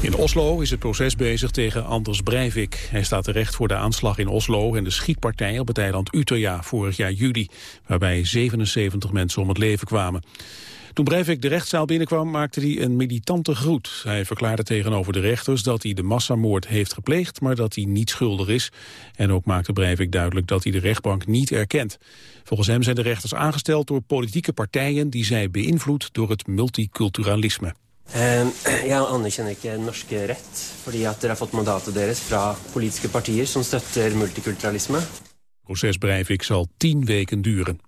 In Oslo is het proces bezig tegen Anders Breivik. Hij staat terecht voor de aanslag in Oslo en de schietpartij op het eiland Utøya vorig jaar juli, waarbij 77 mensen om het leven kwamen. Toen Breivik de rechtszaal binnenkwam maakte hij een militante groet. Hij verklaarde tegenover de rechters dat hij de massamoord heeft gepleegd, maar dat hij niet schuldig is. En ook maakte Breivik duidelijk dat hij de rechtbank niet erkent. Volgens hem zijn de rechters aangesteld door politieke partijen die zij beïnvloed door het multiculturalisme. Uh, ja, anerkjenner ikke norske rett, fordi at dere har fått mandatet deres fra politiske partier som støtter multiculturalisme. Proces Breivik zal tien weken duren.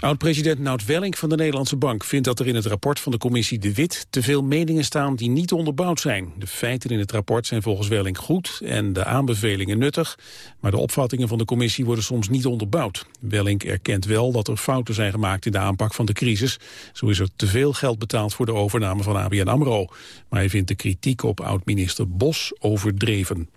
Oud-president Nout Welling van de Nederlandse Bank vindt dat er in het rapport van de commissie De Wit te veel meningen staan die niet onderbouwd zijn. De feiten in het rapport zijn volgens Welling goed en de aanbevelingen nuttig, maar de opvattingen van de commissie worden soms niet onderbouwd. Welling erkent wel dat er fouten zijn gemaakt in de aanpak van de crisis. Zo is er te veel geld betaald voor de overname van ABN AMRO. Maar hij vindt de kritiek op oud-minister Bos overdreven.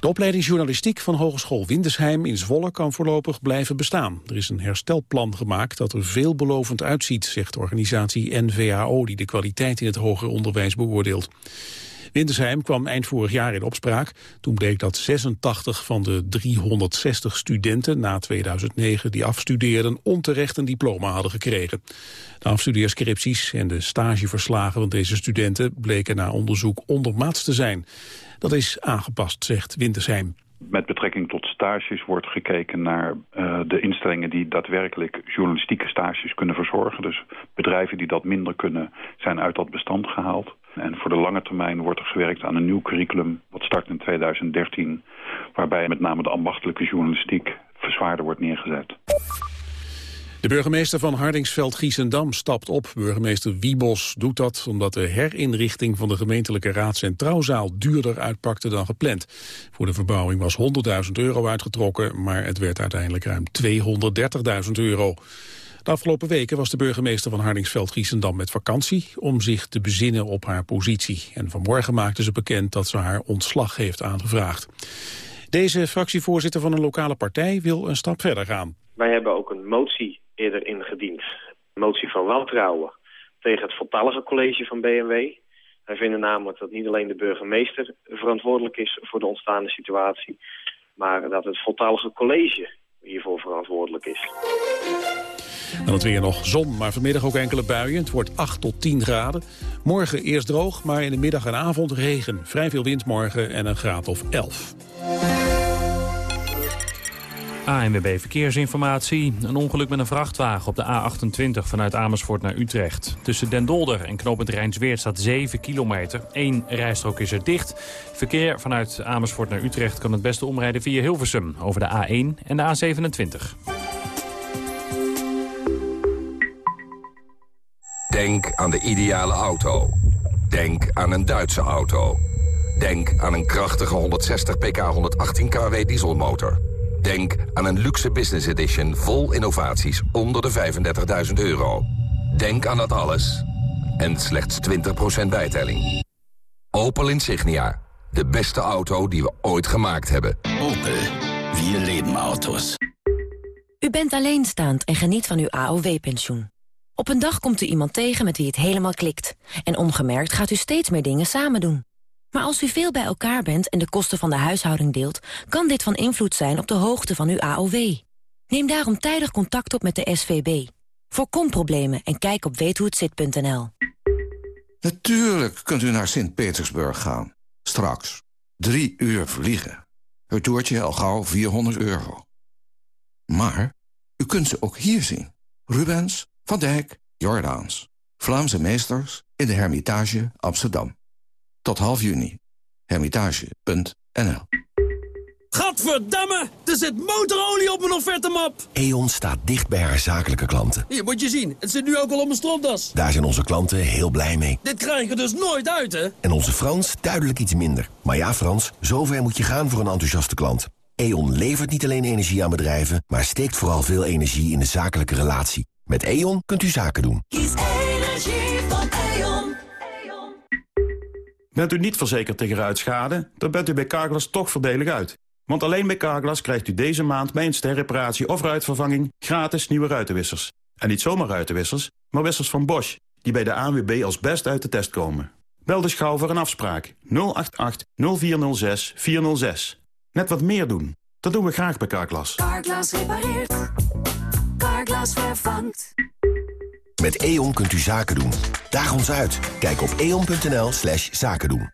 De opleiding journalistiek van Hogeschool Windesheim in Zwolle kan voorlopig blijven bestaan. Er is een herstelplan gemaakt dat er veelbelovend uitziet, zegt de organisatie NVAO die de kwaliteit in het hoger onderwijs beoordeelt. Wintersheim kwam eind vorig jaar in opspraak. Toen bleek dat 86 van de 360 studenten na 2009 die afstudeerden onterecht een diploma hadden gekregen. De afstudeerscripties en de stageverslagen van deze studenten bleken na onderzoek ondermaats te zijn. Dat is aangepast, zegt Wintersheim. Met betrekking tot stages wordt gekeken naar uh, de instellingen die daadwerkelijk journalistieke stages kunnen verzorgen. Dus bedrijven die dat minder kunnen zijn uit dat bestand gehaald. En voor de lange termijn wordt er gewerkt aan een nieuw curriculum wat start in 2013. Waarbij met name de ambachtelijke journalistiek verzwaarder wordt neergezet. De burgemeester van Hardingsveld-Giessendam stapt op. Burgemeester Wiebos doet dat omdat de herinrichting van de gemeentelijke raads- en trouwzaal duurder uitpakte dan gepland. Voor de verbouwing was 100.000 euro uitgetrokken, maar het werd uiteindelijk ruim 230.000 euro. De afgelopen weken was de burgemeester van Hardingsveld-Giessendam met vakantie om zich te bezinnen op haar positie. En vanmorgen maakte ze bekend dat ze haar ontslag heeft aangevraagd. Deze fractievoorzitter van een lokale partij wil een stap verder gaan. Wij hebben ook een motie eerder ingediend. Een motie van wantrouwen tegen het voltallige college van BMW. Wij vinden namelijk dat niet alleen de burgemeester verantwoordelijk is voor de ontstaande situatie... maar dat het voltallige college hiervoor verantwoordelijk is. Dan het weer nog zon, maar vanmiddag ook enkele buien. Het wordt 8 tot 10 graden. Morgen eerst droog, maar in de middag en avond regen. Vrij veel wind morgen en een graad of 11. ANWB Verkeersinformatie. Een ongeluk met een vrachtwagen op de A28 vanuit Amersfoort naar Utrecht. Tussen Den Dolder en knooppunt Rijnsweert staat 7 kilometer. Eén rijstrook is er dicht. Verkeer vanuit Amersfoort naar Utrecht kan het beste omrijden via Hilversum... over de A1 en de A27. Denk aan de ideale auto. Denk aan een Duitse auto. Denk aan een krachtige 160 pk 118 kW dieselmotor. Denk aan een luxe business edition vol innovaties onder de 35.000 euro. Denk aan dat alles. En slechts 20% bijtelling. Opel Insignia. De beste auto die we ooit gemaakt hebben. Opel. Vier leven auto's. U bent alleenstaand en geniet van uw AOW-pensioen. Op een dag komt u iemand tegen met wie het helemaal klikt. En ongemerkt gaat u steeds meer dingen samen doen. Maar als u veel bij elkaar bent en de kosten van de huishouding deelt... kan dit van invloed zijn op de hoogte van uw AOW. Neem daarom tijdig contact op met de SVB. Voorkom problemen en kijk op weethohetzit.nl. Natuurlijk kunt u naar Sint-Petersburg gaan. Straks. Drie uur vliegen. Het toertje al gauw 400 euro. Maar u kunt ze ook hier zien. Rubens, Van Dijk, Jordaans. Vlaamse meesters in de Hermitage Amsterdam. Tot half juni. Hermitage.nl Gadverdamme! Er zit motorolie op mijn offertemap! E.ON staat dicht bij haar zakelijke klanten. Hier, moet je zien. Het zit nu ook al op mijn stropdas. Daar zijn onze klanten heel blij mee. Dit krijg ik dus nooit uit, hè? En onze Frans duidelijk iets minder. Maar ja, Frans, zover moet je gaan voor een enthousiaste klant. E.ON levert niet alleen energie aan bedrijven... maar steekt vooral veel energie in de zakelijke relatie. Met E.ON kunt u zaken doen. Bent u niet verzekerd tegen ruitschade, dan bent u bij Carglass toch voordelig uit. Want alleen bij Carglass krijgt u deze maand bij een sterreparatie of ruitvervanging gratis nieuwe ruitenwissers. En niet zomaar ruitenwissers, maar wissers van Bosch, die bij de ANWB als best uit de test komen. Bel dus gauw voor een afspraak 088 0406 406. Net wat meer doen. Dat doen we graag bij Carglass. Carglass repareert. Carglass vervangt. Met E.ON kunt u zaken doen. Daag ons uit. Kijk op eon.nl slash zaken doen.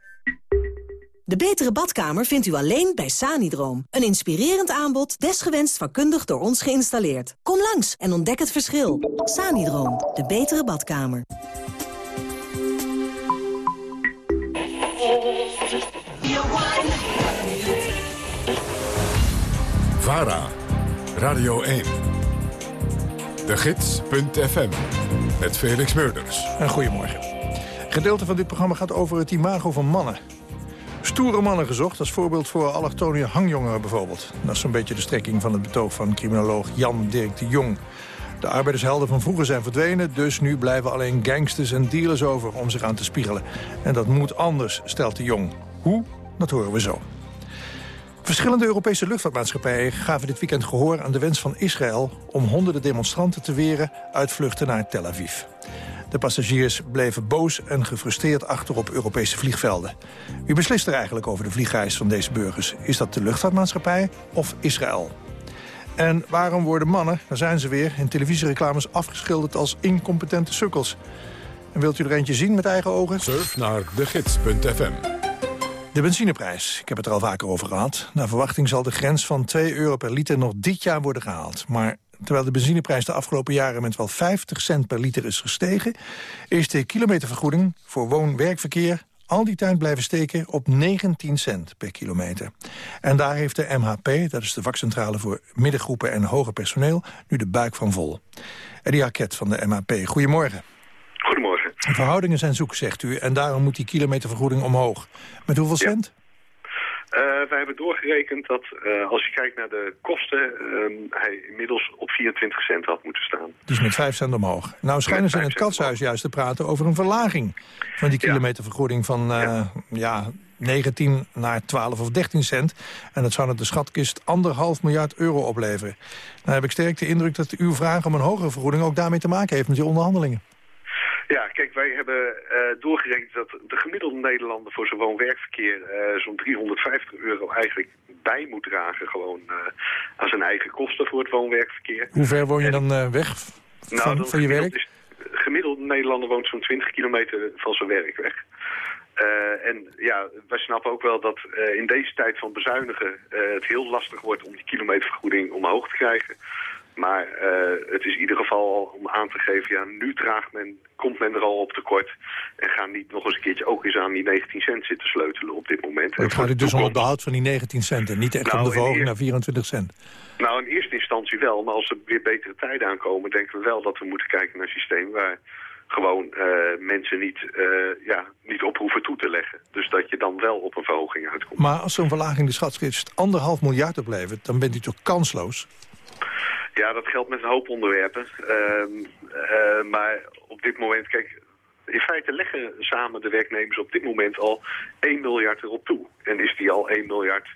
De betere badkamer vindt u alleen bij Sanidroom. Een inspirerend aanbod, desgewenst vakkundig door ons geïnstalleerd. Kom langs en ontdek het verschil. Sanidroom, de betere badkamer. VARA, Radio 1. De Gids.fm, met Felix Meurders. En goedemorgen. Een gedeelte van dit programma gaat over het imago van mannen. Stoere mannen gezocht, als voorbeeld voor allochtone hangjongeren bijvoorbeeld. Dat is zo'n beetje de strekking van het betoog van criminoloog Jan Dirk de Jong. De arbeidershelden van vroeger zijn verdwenen, dus nu blijven alleen gangsters en dealers over om zich aan te spiegelen. En dat moet anders, stelt de Jong. Hoe? Dat horen we zo. Verschillende Europese luchtvaartmaatschappijen gaven dit weekend gehoor aan de wens van Israël om honderden demonstranten te weren uit vluchten naar Tel Aviv. De passagiers bleven boos en gefrustreerd achter op Europese vliegvelden. Wie beslist er eigenlijk over de vliegreis van deze burgers? Is dat de luchtvaartmaatschappij of Israël? En waarom worden mannen, daar zijn ze weer, in televisiereclames afgeschilderd als incompetente sukkels? En wilt u er eentje zien met eigen ogen? Surf naar degids.fm. De benzineprijs, ik heb het er al vaker over gehad. Naar verwachting zal de grens van 2 euro per liter nog dit jaar worden gehaald. Maar terwijl de benzineprijs de afgelopen jaren met wel 50 cent per liter is gestegen... is de kilometervergoeding voor woon-werkverkeer al die tijd blijven steken op 19 cent per kilometer. En daar heeft de MHP, dat is de vakcentrale voor middengroepen en hoger personeel, nu de buik van vol. Eddie Arquette van de MHP, goedemorgen. De verhoudingen zijn zoek, zegt u, en daarom moet die kilometervergoeding omhoog. Met hoeveel cent? Uh, wij hebben doorgerekend dat uh, als je kijkt naar de kosten... Uh, hij inmiddels op 24 cent had moeten staan. Dus met 5 cent omhoog. Nou schijnen ze in het katshuis juist te praten over een verlaging... van die kilometervergoeding van ja. ja. 19 naar 12 of 13 cent. En dat zou naar de schatkist anderhalf miljard euro opleveren. Nou heb ik sterk de indruk dat uw vraag om een hogere vergoeding... ook daarmee te maken heeft met die onderhandelingen. Ja, kijk, wij hebben uh, doorgerekend dat de gemiddelde Nederlander voor zijn woon-werkverkeer uh, zo'n 350 euro eigenlijk bij moet dragen. Gewoon uh, aan zijn eigen kosten voor het woon-werkverkeer. Hoe ver woon je en, dan weg van, nou, van je werk? Is, de gemiddelde Nederlander woont zo'n 20 kilometer van zijn werk weg. en ja, wij snappen ook wel dat in deze tijd van bezuinigen het heel lastig wordt om die kilometervergoeding omhoog te krijgen. Maar uh, het is in ieder geval om aan te geven, ja, nu draagt men, komt men er al op tekort. En gaan niet nog eens een keerttje ook eens aan die 19 cent zitten sleutelen op dit moment. Het gaat dus om het behoud van die 19 cent en niet echt nou, om de verhoging naar 24 cent. Nou, in eerste instantie wel. Maar als er weer betere tijden aankomen, denken we wel dat we moeten kijken naar een systeem waar gewoon uh, mensen niet, uh, ja, niet op hoeven toe te leggen. Dus dat je dan wel op een verhoging uitkomt. Maar als zo'n verlaging de schatkist anderhalf miljard oplevert... dan bent u toch kansloos? Ja, dat geldt met een hoop onderwerpen. Uh, uh, maar op dit moment, kijk, in feite leggen samen de werknemers op dit moment al 1 miljard erop toe. En is die al 1 miljard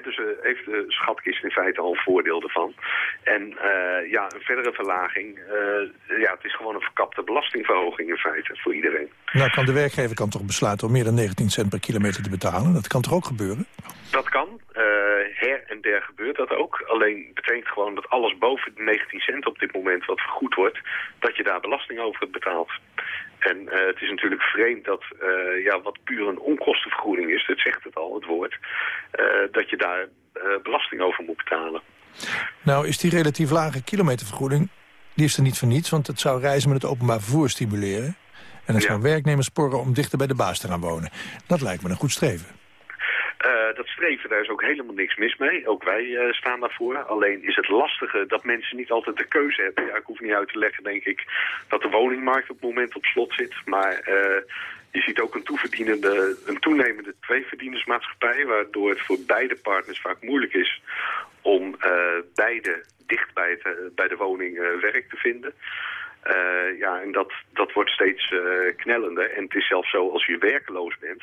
dus uh, heeft de schatkist in feite al een voordeel ervan. En uh, ja, een verdere verlaging, uh, ja, het is gewoon een verkapte belastingverhoging in feite voor iedereen. Nou, kan de werkgever kan toch besluiten om meer dan 19 cent per kilometer te betalen? Dat kan toch ook gebeuren? Dat kan. her en der gebeurt dat ook. Alleen betekent gewoon dat alles boven de 19 cent op dit moment wat vergoed wordt, dat je daar belasting over betaalt. En uh, het is natuurlijk vreemd dat uh, ja, wat puur een onkostenvergoeding is, dat zegt het al, het woord, uh, dat je daar belasting over moet betalen. Nou is die relatief lage kilometervergoeding, die is er niet voor niets, want het zou reizen met het openbaar vervoer stimuleren. En het ja. zou werknemers sporren om dichter bij de baas te gaan wonen. Dat lijkt me een goed streven. Dat streven, daar is ook helemaal niks mis mee. Ook wij uh, staan daarvoor. Alleen is het lastige dat mensen niet altijd de keuze hebben. Ja, ik hoef niet uit te leggen, denk ik, dat de woningmarkt op het moment op slot zit. Maar uh, je ziet ook een, een toenemende tweeverdienersmaatschappij... waardoor het voor beide partners vaak moeilijk is om beide dicht bij, de woning werk te vinden. Ja, en dat, dat wordt steeds uh, knellender. En het is zelfs zo, als je werkeloos bent,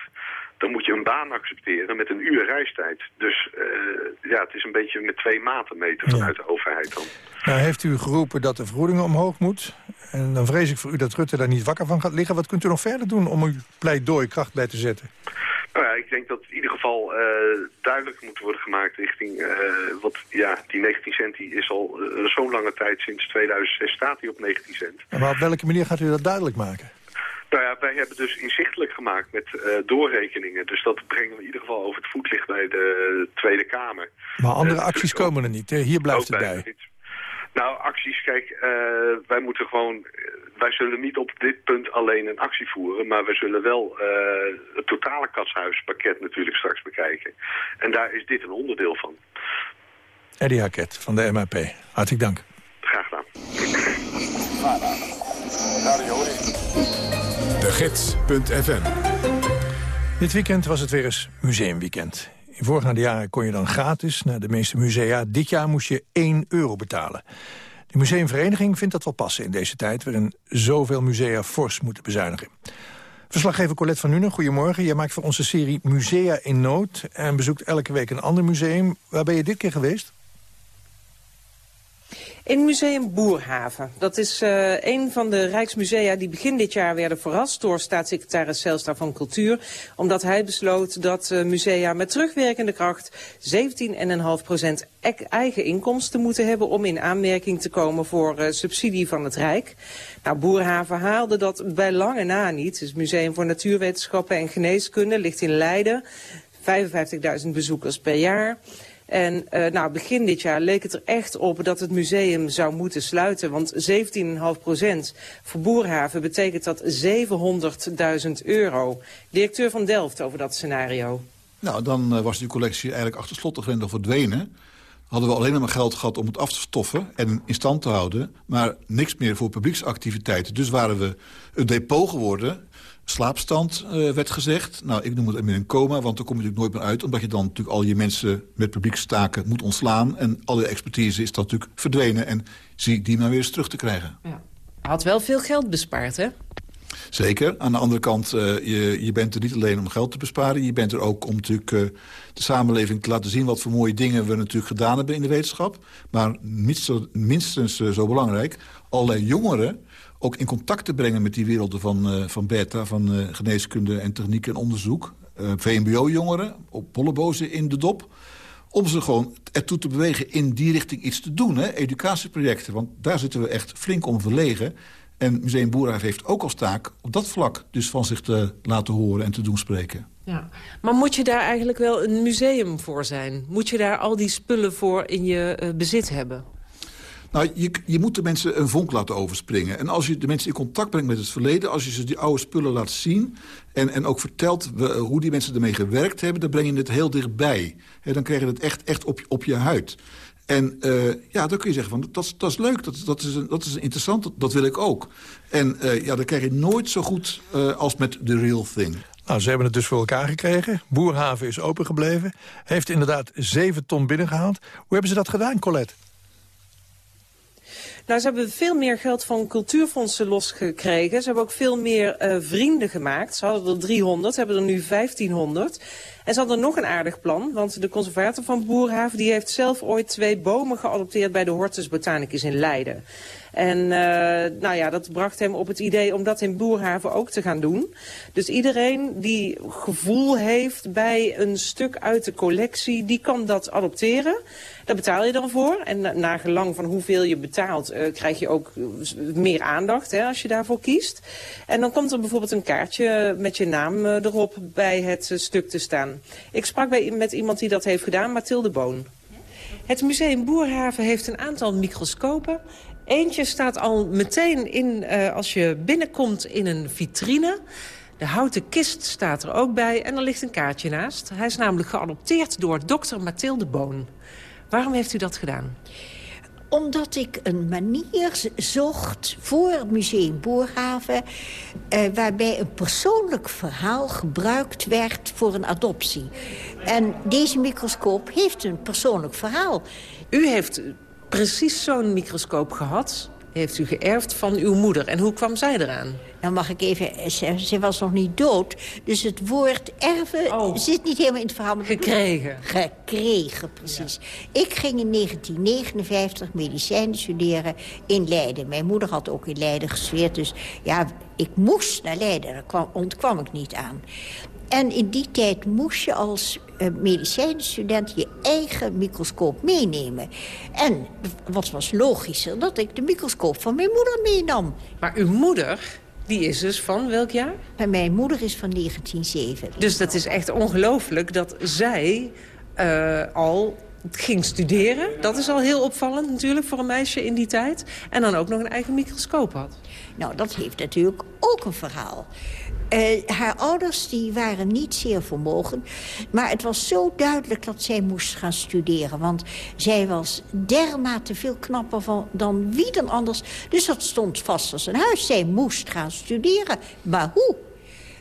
dan moet je een baan accepteren met een uur reistijd. Dus uh, ja, het is een beetje met twee maten meten vanuit de overheid dan. Nou, heeft u geroepen dat de vergoedingen omhoog moet. En dan vrees ik voor u dat Rutte daar niet wakker van gaat liggen. Wat kunt u nog verder doen om uw pleidooi kracht bij te zetten? Nou ja, ik denk dat in ieder geval uh, duidelijk moet worden gemaakt richting... Uh, wat, ja, die 19 cent die is al zo'n lange tijd, sinds 2006 staat die op 19 cent. Maar op welke manier gaat u dat duidelijk maken? Nou ja, wij hebben dus inzichtelijk gemaakt met doorrekeningen. Dus dat brengen we in ieder geval over het voetlicht bij de Tweede Kamer. Maar andere acties dus komen er niet? Hier blijft het bij. Nou, acties, kijk, uh, wij moeten gewoon... Wij zullen niet op dit punt alleen een actie voeren... maar we zullen wel uh, het totale katshuispakket natuurlijk straks bekijken. En daar is dit een onderdeel van. Eddie Haket van de MAP. Hartelijk dank. Graag gedaan. Gids.fm Dit weekend was het weer eens museumweekend. In voorgaande jaren kon je dan gratis naar de meeste musea. Dit jaar moest je 1 euro betalen. De museumvereniging vindt dat wel passen in deze tijd... waarin zoveel musea fors moeten bezuinigen. Verslaggever Colette van Nuenen, goedemorgen. Jij maakt voor onze serie Musea in Nood... en bezoekt elke week een ander museum. Waar ben je dit keer geweest? In Museum Boerhaven. Dat is uh, een van de Rijksmusea die begin dit jaar werden verrast door staatssecretaris Zelstra van Cultuur. Omdat hij besloot dat uh, musea met terugwerkende kracht 17,5% eigen inkomsten moeten hebben om in aanmerking te komen voor uh, subsidie van het Rijk. Nou, Boerhaven haalde dat bij lange na niet. Het Museum voor Natuurwetenschappen en Geneeskunde, ligt in Leiden. 55.000 bezoekers per jaar. En uh, nou, begin dit jaar leek het er echt op dat het museum zou moeten sluiten. Want 17,5 procent voor Boerhaven betekent dat 700.000 euro. Directeur van Delft over dat scenario. Nou, dan uh, was die collectie eigenlijk achter slot grendel verdwenen. Hadden we alleen maar geld gehad om het af te stoffen en in stand te houden. Maar niks meer voor publieksactiviteiten. Dus waren we een depot geworden slaapstand uh, werd gezegd. Nou, ik noem het in een coma, want daar kom je natuurlijk nooit meer uit... omdat je dan natuurlijk al je mensen met publiekstaken moet ontslaan... en alle expertise is dan natuurlijk verdwenen... en zie die maar weer eens terug te krijgen. Ja. Had wel veel geld bespaard, hè? Zeker. Aan de andere kant, uh, je, je bent er niet alleen om geld te besparen. Je bent er ook om natuurlijk uh, de samenleving te laten zien... wat voor mooie dingen we natuurlijk gedaan hebben in de wetenschap. Maar minstens, minstens zo belangrijk, allerlei jongeren ook in contact te brengen met die werelden van, uh, van beta... van uh, geneeskunde en techniek en onderzoek. Uh, VMBO-jongeren, op bollebozen in de dop. Om ze gewoon ertoe te bewegen in die richting iets te doen. Hè? Educatieprojecten, want daar zitten we echt flink om verlegen. En Museum Boerhaven heeft ook als taak op dat vlak... dus van zich te laten horen en te doen spreken. Ja. Maar moet je daar eigenlijk wel een museum voor zijn? Moet je daar al die spullen voor in je bezit hebben? Nou, je, je moet de mensen een vonk laten overspringen. En als je de mensen in contact brengt met het verleden... als je ze die oude spullen laat zien... en, en ook vertelt we, hoe die mensen ermee gewerkt hebben... dan breng je het heel dichtbij. He, dan krijg je het echt, echt op, op je huid. En uh, ja, dan kun je zeggen, van, dat, dat is leuk, dat, dat, is, dat is interessant, dat, wil ik ook. En uh, ja, dan krijg je nooit zo goed als met The Real Thing. Nou, ze hebben het dus voor elkaar gekregen. Boerhaven is opengebleven. Heeft inderdaad 7 ton binnengehaald. Hoe hebben ze dat gedaan, Colette? Nou, ze hebben veel meer geld van cultuurfondsen losgekregen. Ze hebben ook veel meer uh, vrienden gemaakt. Ze hadden er 300, ze hebben er nu 1500. En ze hadden nog een aardig plan, want de conservator van Boerhaven... die heeft zelf ooit twee bomen geadopteerd bij de Hortus Botanicus in Leiden. En uh, nou ja, dat bracht hem op het idee om dat in Boerhaven ook te gaan doen. Dus iedereen die gevoel heeft bij een stuk uit de collectie, die kan dat adopteren. Daar betaal je dan voor. En na, gelang van hoeveel je betaalt, uh, krijg je ook meer aandacht hè, als je daarvoor kiest. En dan komt er bijvoorbeeld een kaartje met je naam erop bij het stuk te staan. Ik sprak bij, met iemand die dat heeft gedaan, Mathilde Boon. Het museum Boerhaven heeft een aantal microscopen. Eentje staat al meteen in, uh, als je binnenkomt in een vitrine. De houten kist staat er ook bij en er ligt een kaartje naast. Hij is namelijk geadopteerd door dokter Mathilde Boon. Waarom heeft u dat gedaan? Omdat ik een manier zocht voor Museum Boerhaven... Eh, waarbij een persoonlijk verhaal gebruikt werd voor een adoptie. En deze microscoop heeft een persoonlijk verhaal. U heeft precies zo'n microscoop gehad heeft u geërfd van uw moeder. En hoe kwam zij eraan? Dan mag ik even... Ze, ze was nog niet dood. Dus het woord erven zit niet helemaal in het verhaal. Gekregen. Gekregen, precies. Ik ging in 1959 medicijnen studeren in Leiden. Mijn moeder had ook in Leiden gesweerd. Dus ja, ik moest naar Leiden. Daar kwam, ontkwam ik niet aan. En in die tijd moest je als uh, medicijnstudent je eigen microscoop meenemen. En wat was logischer, dat ik de microscoop van mijn moeder meenam. Maar uw moeder, die is dus van welk jaar? En mijn moeder is van 1907. Dus dat is echt ongelooflijk dat zij uh, al ging studeren. Dat is al heel opvallend natuurlijk voor een meisje in die tijd. En dan ook nog een eigen microscoop had. Nou, dat heeft natuurlijk ook een verhaal. Uh, haar ouders die waren niet zeer vermogen. Maar het was zo duidelijk dat zij moest gaan studeren. Want zij was dermate veel knapper van, dan wie dan anders. Dus dat stond vast als een huis. Zij moest gaan studeren. Maar hoe?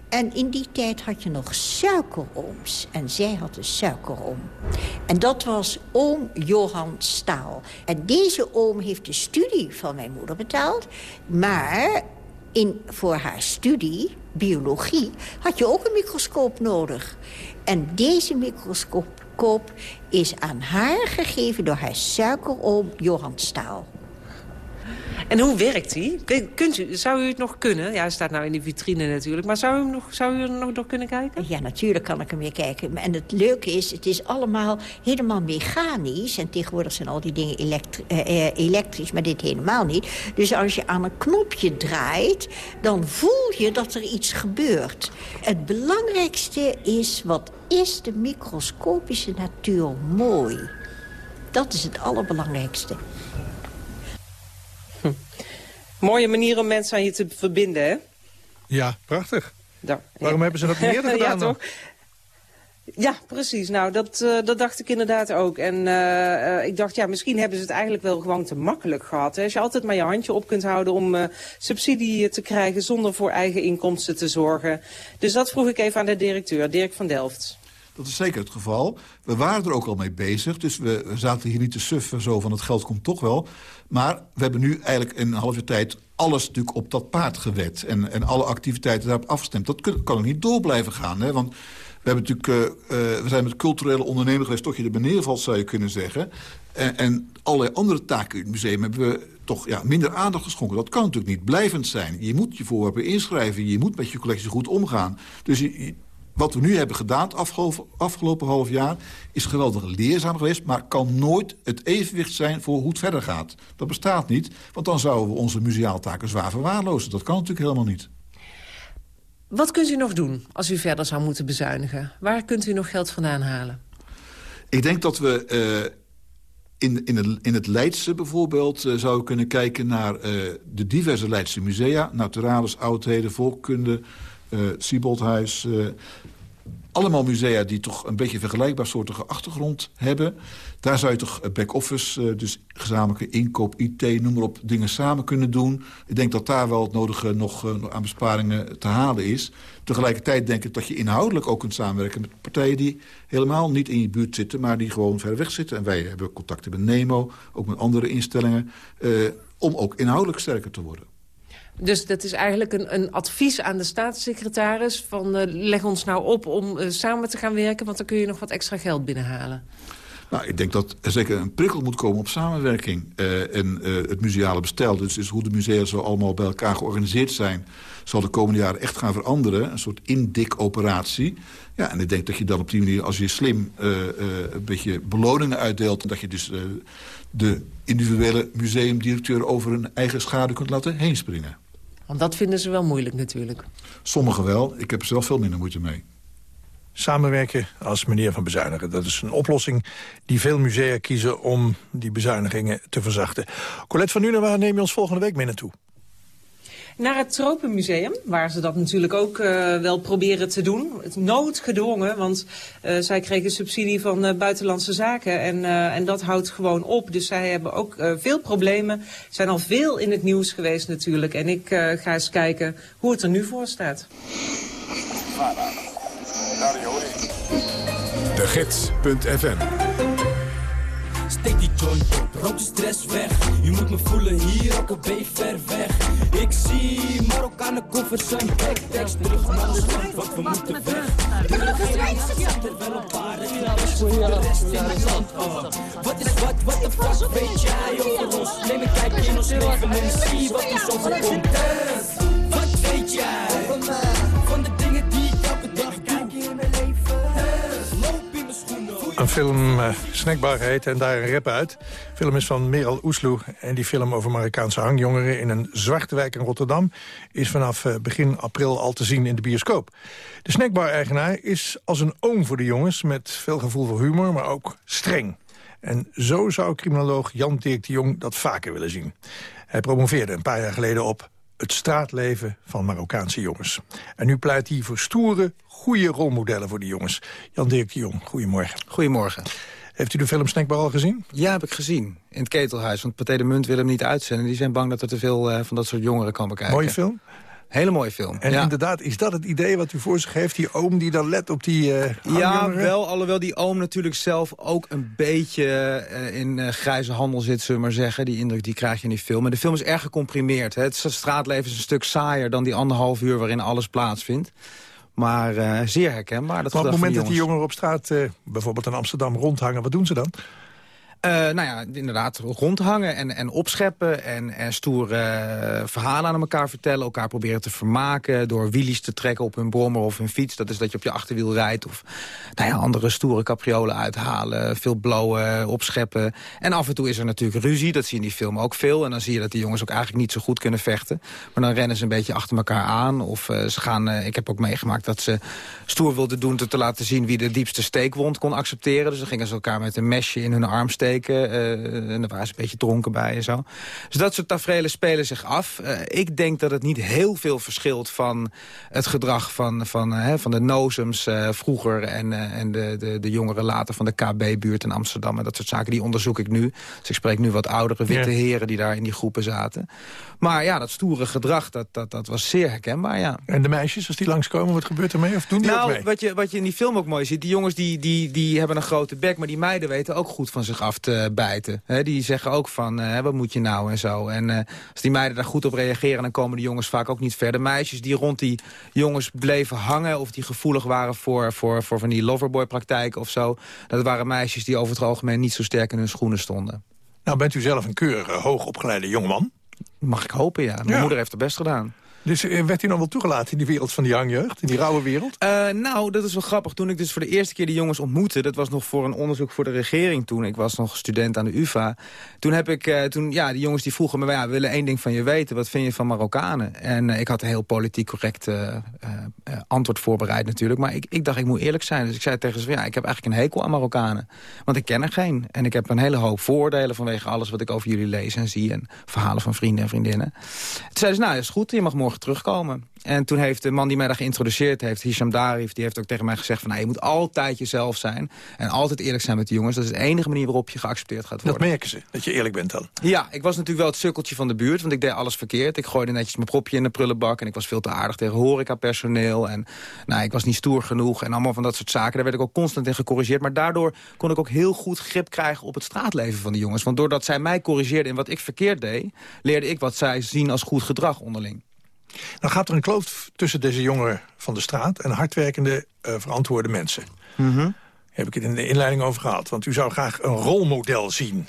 En in die tijd had je nog suikerooms. En zij had een suikeroom. En dat was oom Johan Staal. En deze oom heeft de studie van mijn moeder betaald. Maar in, voor haar studie, biologie, had je ook een microscoop nodig. En deze microscoop is aan haar gegeven door haar suikeroom Johan Staal. En hoe werkt die? Kunt u, zou u het nog kunnen? Ja, hij staat nou in de vitrine natuurlijk. Maar zou u, nog, zou u er nog door kunnen kijken? Ja, natuurlijk kan ik hem weer kijken. En het leuke is, het is allemaal helemaal mechanisch. En tegenwoordig zijn al die dingen eh, eh, elektrisch, maar dit helemaal niet. Dus als je aan een knopje draait, dan voel je dat er iets gebeurt. Het belangrijkste is, wat is de microscopische natuur mooi? Dat is het allerbelangrijkste. Mooie manier om mensen aan je te verbinden, hè? Ja, prachtig. Waarom hebben ze dat niet eerder gedaan ja, toch? Ja, precies. Nou, dat, uh, dat dacht ik inderdaad ook. En uh, uh, ik dacht, ja, misschien hebben ze het eigenlijk wel gewoon te makkelijk gehad. Hè? Als je altijd maar je handje op kunt houden om subsidie te krijgen... zonder voor eigen inkomsten te zorgen. Dus dat vroeg ik even aan de directeur, Dirk van Delft. Dat is zeker het geval. We waren er ook al mee bezig, dus we, zaten hier niet te suffen zo van het geld komt toch wel. Maar we hebben nu eigenlijk in een half jaar tijd alles natuurlijk op dat paard gewet. En, en alle activiteiten daarop afgestemd. Dat kan, ook niet door blijven gaan, hè, want... We, hebben natuurlijk, uh, uh, we zijn met culturele ondernemers geweest, toch je er beneden valt, zou je kunnen zeggen. En, en allerlei andere taken in het museum hebben we toch ja, minder aandacht geschonken. Dat kan natuurlijk niet blijvend zijn. Je moet je voorwerpen inschrijven, je moet met je collectie goed omgaan. Dus je, wat we nu hebben gedaan het afgelopen, half jaar... is geweldig leerzaam geweest, maar kan nooit het evenwicht zijn... voor hoe het verder gaat. Dat bestaat niet, want dan zouden we onze museaaltaken zwaar verwaarlozen. Dat kan natuurlijk helemaal niet. Wat kunt u nog doen als u verder zou moeten bezuinigen? Waar kunt u nog geld vandaan halen? Ik denk dat we uh, in, in, het, in het Leidse bijvoorbeeld uh, zouden kunnen kijken naar uh, de diverse Leidse musea. Naturalis, oudheden, volkkunde, uh, Sieboldhuis. Uh, allemaal musea die toch een beetje vergelijkbaar soortige achtergrond hebben. Daar zou je toch back-office, uh, dus gezamenlijke inkoop, IT, noem maar op, dingen samen kunnen doen. Ik denk dat daar wel het nodige nog uh, aan besparingen te halen is. Tegelijkertijd denk ik dat je inhoudelijk ook kunt samenwerken met partijen die helemaal niet in je buurt zitten, maar die gewoon ver weg zitten. En wij hebben contacten met NEMO, ook met andere instellingen, uh, om ook inhoudelijk sterker te worden. Dus dat is eigenlijk een, een advies aan de staatssecretaris... van uh, leg ons nou op om uh, samen te gaan werken... want dan kun je nog wat extra geld binnenhalen. Nou, ik denk dat er zeker een prikkel moet komen op samenwerking. Uh, en het museale bestel, dus, dus hoe de musea zo allemaal bij elkaar georganiseerd zijn... zal de komende jaren echt gaan veranderen. Een soort indik-operatie. Ja, en ik denk dat je dan op die manier, als je slim een beetje beloningen uitdeelt... dat je dus de individuele museumdirecteur over een eigen schade kunt laten heen springen. Want dat vinden ze wel moeilijk natuurlijk. Sommigen wel. Ik heb er zelf veel minder moeite mee. Samenwerken als manier van bezuinigen. Dat is een oplossing die veel musea kiezen om die bezuinigingen te verzachten. Colette van waar neem je ons volgende week mee naartoe? Naar het Tropenmuseum, waar ze dat natuurlijk ook uh, wel proberen te doen. Het noodgedwongen, want uh, zij kregen subsidie van uh, buitenlandse zaken en, en dat houdt gewoon op. Dus zij hebben ook veel problemen, zijn al veel in het nieuws geweest natuurlijk. En ik ga eens kijken hoe het er nu voor staat. De Gids.fm rook de stress weg. Je moet me voelen hier, ook een beetje ver weg. Ik zie Marokkanen koffers en backpacks. Terug naar ons land, want we moeten weg. Regering zet er wel een paar en alles voor de rest in het land. Oh. Wat is wat, wat de fuck weet jij over ons? Neem een kijkje in ons leven en zie wat ons overkomt. Wat weet jij van de dingen Een film eh, Snackbar heet en daar een rap uit. De film is van Meral Oesloe. En die film over Marokkaanse hangjongeren in een zwarte wijk in Rotterdam... is vanaf eh, begin april al te zien in de bioscoop. De Snackbar-eigenaar is als een oom voor de jongens... met veel gevoel voor humor, maar ook streng. En zo zou criminoloog Jan Dirk de Jong dat vaker willen zien. Hij promoveerde een paar jaar geleden op het straatleven van Marokkaanse jongens. En nu pleit hij voor stoere, goede rolmodellen voor die jongens. Jan Dirk de Jong, goedemorgen. Goedemorgen. Heeft u de film Snackbar al gezien? Ja, heb ik gezien. In het Ketelhuis. Want Pathé de Munt wil hem niet uitzenden. Die zijn bang dat er te veel eh, van dat soort jongeren komen kijken. Mooie film? Hele mooie film. En ja. inderdaad, is dat het idee wat u voor zich heeft? Die oom die dan let op die eh Ja, wel. Alhoewel die oom natuurlijk zelf ook een beetje eh, in eh, grijze handel zit, zullen we maar zeggen. Die indruk die krijg je in die film. En de film is erg gecomprimeerd. Hè. Het straatleven is een stuk saaier dan die anderhalf uur waarin alles plaatsvindt. Maar eh, zeer herkenbaar. Dat Maar op het moment dat die jongeren op straat, bijvoorbeeld in Amsterdam, rondhangen... wat doen ze dan? Eh, nou ja, inderdaad, rondhangen en, en opscheppen en, en stoere eh, verhalen aan elkaar vertellen. Elkaar proberen te vermaken door wielies te trekken op hun brommer of hun fiets. Dat is dat je op je achterwiel rijdt of nou ja, andere stoere capriolen uithalen. Veel blowen, opscheppen. En af en toe is er natuurlijk ruzie, dat zie je in die film ook veel. En dan zie je dat die jongens ook eigenlijk niet zo goed kunnen vechten. Maar dan rennen ze een beetje achter elkaar aan. Of eh, ze gaan, ik heb ook meegemaakt dat ze stoer wilden doen... te laten zien wie de diepste steekwond kon accepteren. Dus dan gingen ze elkaar met een mesje in hun arm steken. Eh, en daar waren ze een beetje dronken bij en zo. Dus dat soort tafereelen spelen zich af. Eh, ik denk dat het niet heel veel verschilt van het gedrag van, van, eh, hè, van de nozems vroeger... en, en de, de, de jongeren later van de KB-buurt in Amsterdam. En dat soort zaken, die onderzoek ik nu. Dus ik spreek nu wat oudere witte Ja. heren die daar in die groepen zaten. Maar ja, dat stoere gedrag, dat, dat, dat was zeer herkenbaar, ja. En de meisjes, als die langskomen, wat gebeurt er mee? Of doen die ook Nou, mee? wat je, wat je in die film ook mooi ziet... die jongens die, die, die hebben een grote bek... maar die meiden weten ook goed van zich af te bijten. Hè, die zeggen ook van, eh, wat moet je nou en zo. En eh, als die meiden daar goed op reageren... dan komen de jongens vaak ook niet verder. Meisjes die rond die jongens bleven hangen... of die gevoelig waren voor, voor, voor van die loverboy-praktijken of zo... dat waren meisjes die over het algemeen niet zo sterk in hun schoenen stonden. Nou bent u zelf een keurige, hoogopgeleide jongeman. Mag ik hopen, ja. Mijn Ja. moeder heeft het best gedaan. Dus eh, werd u dan wel toegelaten in die wereld van die hangjeugd? In die rauwe wereld? Eh, nou, dat is wel grappig. Toen ik dus voor de eerste keer die jongens ontmoette... dat was nog voor een onderzoek voor de regering toen. Ik was nog student aan de UvA. Toen heb ik, eh, toen, ja, die jongens die vroegen me... Ja, we willen één ding van je weten. Wat vind je van Marokkanen? En ik had een heel politiek correct antwoord voorbereid natuurlijk. Maar ik, ik dacht, ik moet eerlijk zijn. Dus ik zei tegen ze, van, ja, ik heb eigenlijk een hekel aan Marokkanen. Want ik ken er geen. En ik heb een hele hoop vooroordelen vanwege alles wat ik over jullie lees en zie. En verhalen van vrienden en vriendinnen. Toen zeiden ze, nou, is goed. Je mag morgen terugkomen. En toen heeft de man die mij daar geïntroduceerd heeft, Hisham Darif... die heeft ook tegen mij gezegd van... Nou, je moet altijd jezelf zijn en altijd eerlijk zijn met de jongens. Dat is de enige manier waarop je geaccepteerd gaat worden. Dat merken ze, dat je eerlijk bent dan. Ja, ik was natuurlijk wel het sukkeltje van de buurt, want ik deed alles verkeerd. Ik gooide netjes mijn propje in de prullenbak en ik was veel te aardig tegen horecapersoneel. En nou, ik was niet stoer genoeg en allemaal van dat soort zaken. Daar werd ik ook constant in gecorrigeerd. Maar daardoor kon ik ook heel goed grip krijgen op het straatleven van de jongens. Want doordat zij mij corrigeerden in wat ik verkeerd deed... leerde ik wat zij zien als goed gedrag onderling. Dan gaat er een kloof tussen deze jongeren van de straat... en hardwerkende, eh, verantwoorde mensen. Heb ik het in de inleiding over gehad. Want u zou graag een rolmodel zien.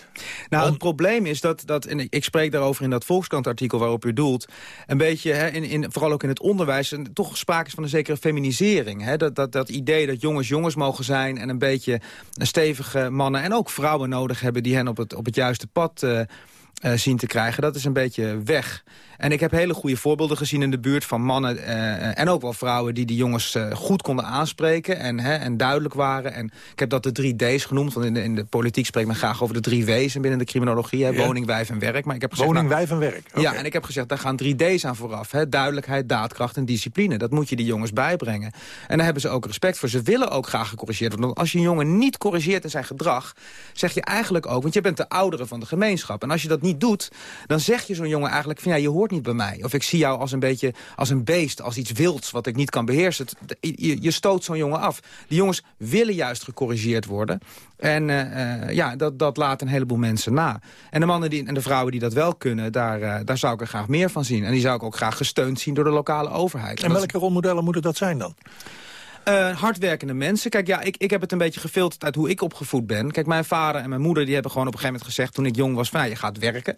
Nou, het probleem is dat, dat en ik- spreek daarover in dat Volkskrant-artikel waarop u doelt... een beetje, hè, in, in, vooral ook in het onderwijs, en toch sprake is van een zekere feminisering. Hè? Dat, dat, dat idee dat jongens jongens mogen zijn en een beetje stevige mannen... en ook vrouwen nodig hebben die hen op het, op het juiste pad... eh, eh, zien te krijgen, dat is een beetje weg. En ik heb hele goede voorbeelden gezien in de buurt van mannen eh, en ook wel vrouwen die die jongens eh, goed konden aanspreken en, hè, en duidelijk waren. En ik heb dat de drie D's genoemd, want in de, in de politiek spreekt men graag over de drie W's en binnen de criminologie, hè, Ja. woning, wijf en werk. Maar ik heb gezegd, Woning, nou, wijf en werk. Ja, en ik heb gezegd, daar gaan drie D's aan vooraf. Hè? Duidelijkheid, daadkracht en discipline. Dat moet je die jongens bijbrengen. En daar hebben ze ook respect voor. Ze willen ook graag gecorrigeerd worden. Want als je een jongen niet corrigeert in zijn gedrag... zeg je eigenlijk ook, want je bent de oudere van de gemeenschap. En als je dat niet niet doet, dan zeg je zo'n jongen eigenlijk van ja, je hoort niet bij mij. Of ik zie jou als een beetje als een beest, als iets wilds wat ik niet kan beheersen. Je, je stoot zo'n jongen af. Die jongens willen juist gecorrigeerd worden. En uh, uh, ja, dat, dat laat een heleboel mensen na. En de mannen die, en de vrouwen die dat wel kunnen, daar, uh, daar zou ik er graag meer van zien. En die zou ik ook graag gesteund zien door de lokale overheid. En welke rolmodellen moeten dat zijn dan? Uh, hardwerkende mensen. Kijk, ja, ik, ik heb het een beetje gefilterd uit hoe ik opgevoed ben. Kijk, mijn vader en mijn moeder die hebben gewoon op een gegeven moment gezegd... toen ik jong was, van, je gaat werken.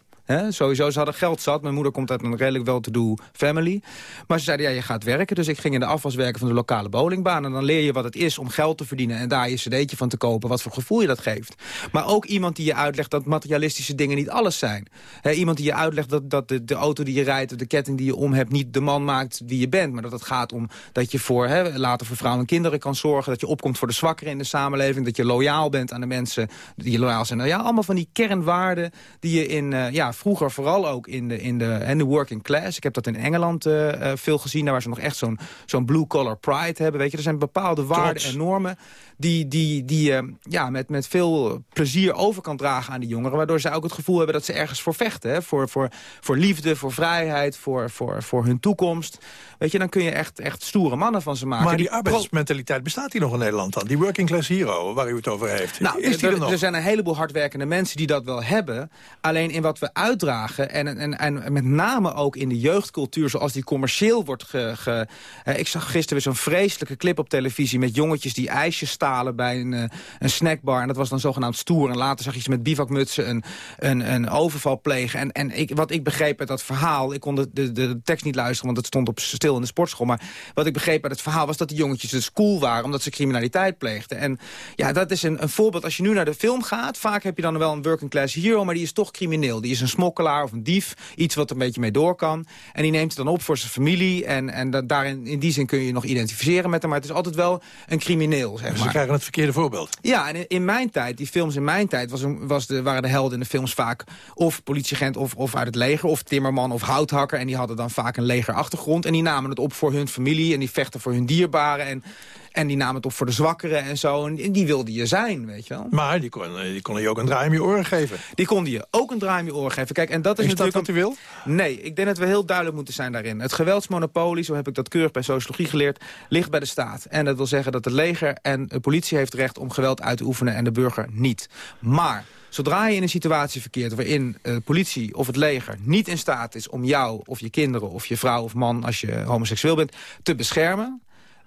Sowieso, ze hadden geld zat. Mijn moeder komt uit een redelijk wel-to-do family. Maar ze zeiden, ja, je gaat werken. Dus ik ging in de afwas werken van de lokale bowlingbaan. En dan leer je wat het is om geld te verdienen... en daar je cd'tje van te kopen, wat voor gevoel je dat geeft. Maar ook iemand die je uitlegt dat materialistische dingen niet alles zijn. Iemand die je uitlegt dat, dat de, de, auto die je rijdt... of de ketting die je om hebt niet de man maakt wie je bent. Maar dat het gaat om dat je voor, he, later voor vrouwen en kinderen kan zorgen. Dat je opkomt voor de zwakkeren in de samenleving. Dat je loyaal bent aan de mensen die loyaal zijn. Nou ja, allemaal van die kernwaarden die je in, uh, ja, vroeger vooral ook in de, in, de, in de working class. Ik heb dat in Engeland uh, uh, veel gezien, daar waar ze nog echt zo'n zo'n blue-collar pride hebben. Weet je, er zijn bepaalde waarden en normen die, die, die je uh, ja, met, met veel plezier over kan dragen aan die jongeren. Waardoor ze ook het gevoel hebben dat ze ergens voor vechten. Hè? Voor, voor, voor liefde, voor vrijheid, voor, voor, voor hun toekomst. Weet je, dan kun je echt, echt stoere mannen van ze maken. Maar die, die arbeidsmentaliteit, bestaat die nog in Nederland dan? Die working class hero, waar u het over heeft. Nou, is die er, er, nog? er zijn een heleboel hardwerkende mensen die dat wel hebben. Alleen in wat we uitdragen, en, en, en met name ook in de jeugdcultuur... zoals die commercieel wordt ge... ge uh, ik zag gisteren weer zo'n vreselijke clip op televisie... met jongetjes die ijsjes bij een, uh, een snackbar. En dat was dan zogenaamd stoer. En later zag je ze met bivakmutsen een, een, een overval plegen. En, en ik, wat ik begreep uit dat verhaal... ik kon de, de, de tekst niet luisteren, want het stond op stil in de sportschool... maar wat ik begreep uit het verhaal was dat die jongetjes dus cool waren... omdat ze criminaliteit pleegden. En ja, dat is een, een voorbeeld. Als je nu naar de film gaat, vaak heb je dan wel een working class hero... maar die is toch crimineel. Die is een smokkelaar of een dief. Iets wat er een beetje mee door kan. En die neemt het dan op voor zijn familie. En, en dat, daarin, in die zin kun je je nog identificeren met hem. Maar het is altijd wel een crimineel, zeg maar. Krijgen het verkeerde voorbeeld. Ja, en in, mijn tijd, die films in mijn tijd... Was was de, waren de helden in de films vaak of politieagent of, of uit het leger... of timmerman of houthakker. En die hadden dan vaak een legerachtergrond. En die namen het op voor hun familie en die vechten voor hun dierbaren. En en die namen het op voor de zwakkeren en zo. En die wilde je zijn, weet je wel. Maar die kon, die kon je ook een draai om je oren geven. Die kon je ook een draai om je oren geven. Kijk, en dat is, is natuurlijk dat wat u wil? Nee, ik denk dat we heel duidelijk moeten zijn daarin. Het geweldsmonopolie, zo heb ik dat keurig bij sociologie geleerd, ligt bij de staat. En dat wil zeggen dat het leger en de politie heeft recht om geweld uit te oefenen en de burger niet. Maar... Zodra je in een situatie verkeert waarin de uh, politie of het leger niet in staat is om jou of je kinderen of je vrouw of man, als je homoseksueel bent, te beschermen,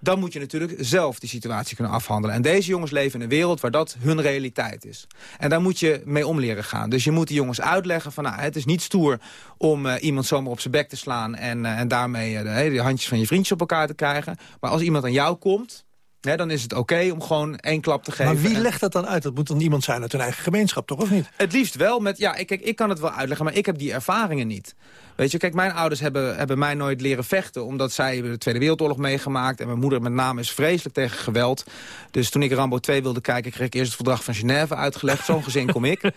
dan moet je natuurlijk zelf die situatie kunnen afhandelen. En deze jongens leven in een wereld waar dat hun realiteit is. En daar moet je mee om leren gaan. Dus je moet die jongens uitleggen van... Nou, het is niet stoer om uh, iemand zomaar op zijn bek te slaan... en, uh, en daarmee uh, de, de handjes van je vriendjes op elkaar te krijgen. Maar als iemand aan jou komt... Dan is het oké okay om gewoon één klap te geven. Maar wie legt dat dan uit? Dat moet dan iemand zijn uit hun eigen gemeenschap, toch? Of niet? Het liefst wel. Met, ja, ik, kijk, ik kan het wel uitleggen, maar ik heb die ervaringen niet. Weet je, kijk, mijn ouders hebben, hebben mij nooit leren vechten... omdat zij de Tweede Wereldoorlog meegemaakt... en mijn moeder met name is vreselijk tegen geweld. Dus toen ik Rambo 2 wilde kijken... kreeg ik eerst het verdrag van Genève uitgelegd. Zo'n gezin kom ik.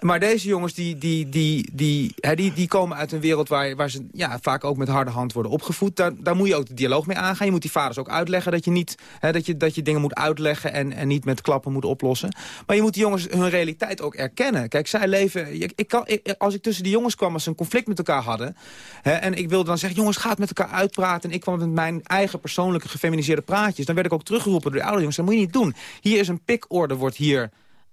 Maar deze jongens, die, die, die, die, hè, die, die komen uit een wereld... waar, waar ze ja, vaak ook met harde hand worden opgevoed. Daar, daar moet je ook de dialoog mee aangaan. Je moet die vaders ook uitleggen dat je, niet, hè, dat je, dat je dingen moet uitleggen... En, en niet met klappen moet oplossen. Maar je moet die jongens hun realiteit ook erkennen. Kijk, zij leven... Ik, ik kan, ik, als ik tussen die jongens kwam, als ze een conflict met elkaar hadden... En ik wilde dan zeggen, jongens, ga het met elkaar uitpraten. En ik kwam met mijn eigen persoonlijke gefeminiseerde praatjes. Dan werd ik ook teruggeroepen door de oude jongens. Dat moet je niet doen. Hier is een pikorde, wordt hier...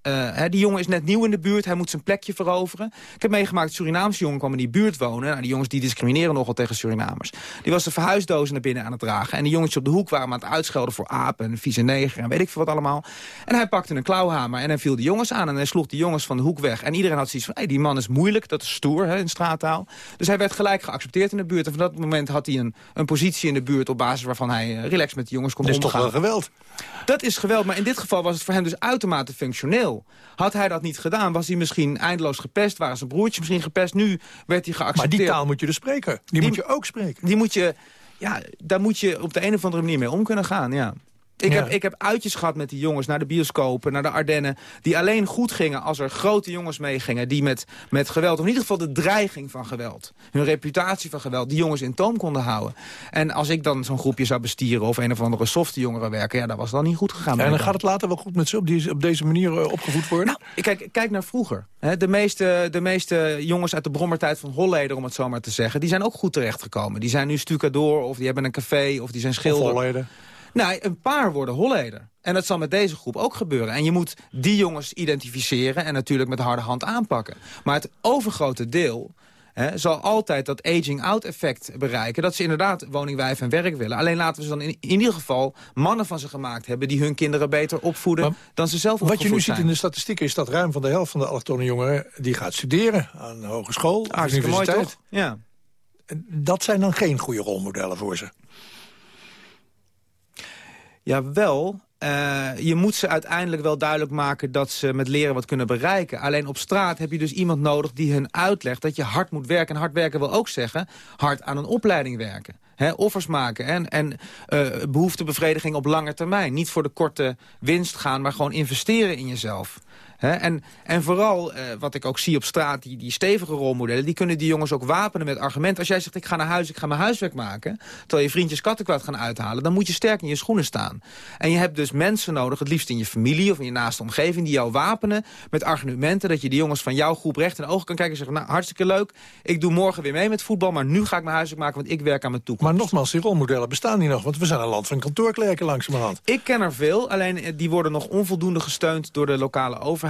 Uh, hè, die jongen is net nieuw in de buurt, hij moet zijn plekje veroveren. Ik heb meegemaakt, Surinaamse jongen kwam in die buurt wonen. Nou, die jongens die discrimineren nogal tegen Surinamers. Die was de verhuisdozen naar binnen aan het dragen. En die jongetjes op de hoek waren aan het uitschelden voor apen en vieze neger en weet ik veel wat allemaal. En hij pakte een klauwhamer en hij viel de jongens aan. En hij sloeg de jongens van de hoek weg. En iedereen had zoiets van, hey, die man is moeilijk, dat is stoer hè, in straattaal. Dus hij werd gelijk geaccepteerd in de buurt. En van dat moment had hij een, een positie in de buurt op basis waarvan hij uh, relaxed met de jongens kon omgaan. Dat is toch wel geweld? Dat is geweld, maar in dit geval was het voor hem dus uitermate functioneel. Had hij dat niet gedaan, was hij misschien eindeloos gepest. Waren zijn broertje misschien gepest. Nu werd hij geaccepteerd. Maar die taal moet je dus spreken. Die, die moet je ook spreken. Die moet je, ja, daar moet je op de een of andere manier mee om kunnen gaan, ja. Ik, heb, ik heb uitjes gehad met die jongens naar de bioscopen, naar de Ardennen... die alleen goed gingen als er grote jongens meegingen... die met, met geweld, of in ieder geval de dreiging van geweld... hun reputatie van geweld, die jongens in toom konden houden. En als ik dan zo'n groepje zou bestieren... of een of andere softe jongeren werken, ja, dat was dan niet goed gegaan. en dan gaat het later wel goed met ze op, die, op deze manier eh, opgevoed worden? Nou, kijk, kijk naar vroeger. de, meeste, de meeste jongens uit de brommertijd van Holleder, om het zo maar te zeggen... die zijn ook goed terechtgekomen. Die zijn nu stucadoor, of die hebben een café, of die zijn schilder. Of Holleder. Nou, een paar worden Holleder. En dat zal met deze groep ook gebeuren. En je moet die jongens identificeren en natuurlijk met harde hand aanpakken. Maar het overgrote deel zal altijd dat aging-out effect bereiken. Dat ze inderdaad woningwijf en werk willen. Alleen laten we ze dan in, ieder geval mannen van ze gemaakt hebben... die hun kinderen beter opvoeden dan ze zelf Wat je nu ziet in de statistieken is dat ruim van de helft van de allochtone jongeren... die gaat studeren aan de hogeschool, aan de universiteit. Mooi, toch? Ja. Dat zijn dan geen goede rolmodellen voor ze. Jawel, uh, je moet ze uiteindelijk wel duidelijk maken dat ze met leren wat kunnen bereiken. Alleen op straat heb je dus iemand nodig die hun uitlegt dat je hard moet werken. En hard werken wil ook zeggen hard aan een opleiding werken. Offers maken en, en uh, behoeftebevrediging op lange termijn. Niet voor de korte winst gaan, maar gewoon investeren in jezelf en, en vooral, eh, wat ik ook zie op straat, die, die stevige rolmodellen... die kunnen die jongens ook wapenen met argument. Als jij zegt, ik ga naar huis, ik ga mijn huiswerk maken... terwijl je vriendjes kattenkwaad gaan uithalen... dan moet je sterk in je schoenen staan. En je hebt dus mensen nodig, het liefst in je familie of in je naaste omgeving... die jou wapenen met argumenten dat je die jongens van jouw groep recht in de ogen kan kijken... en zeggen, nou, hartstikke leuk, ik doe morgen weer mee met voetbal... maar nu ga ik mijn huiswerk maken, want ik werk aan mijn toekomst. Maar nogmaals, die rolmodellen bestaan niet nog... want we zijn een land van kantoorklerken langzamerhand. Ik ken er veel, alleen eh, die worden nog onvoldoende gesteund... door de lokale overheid...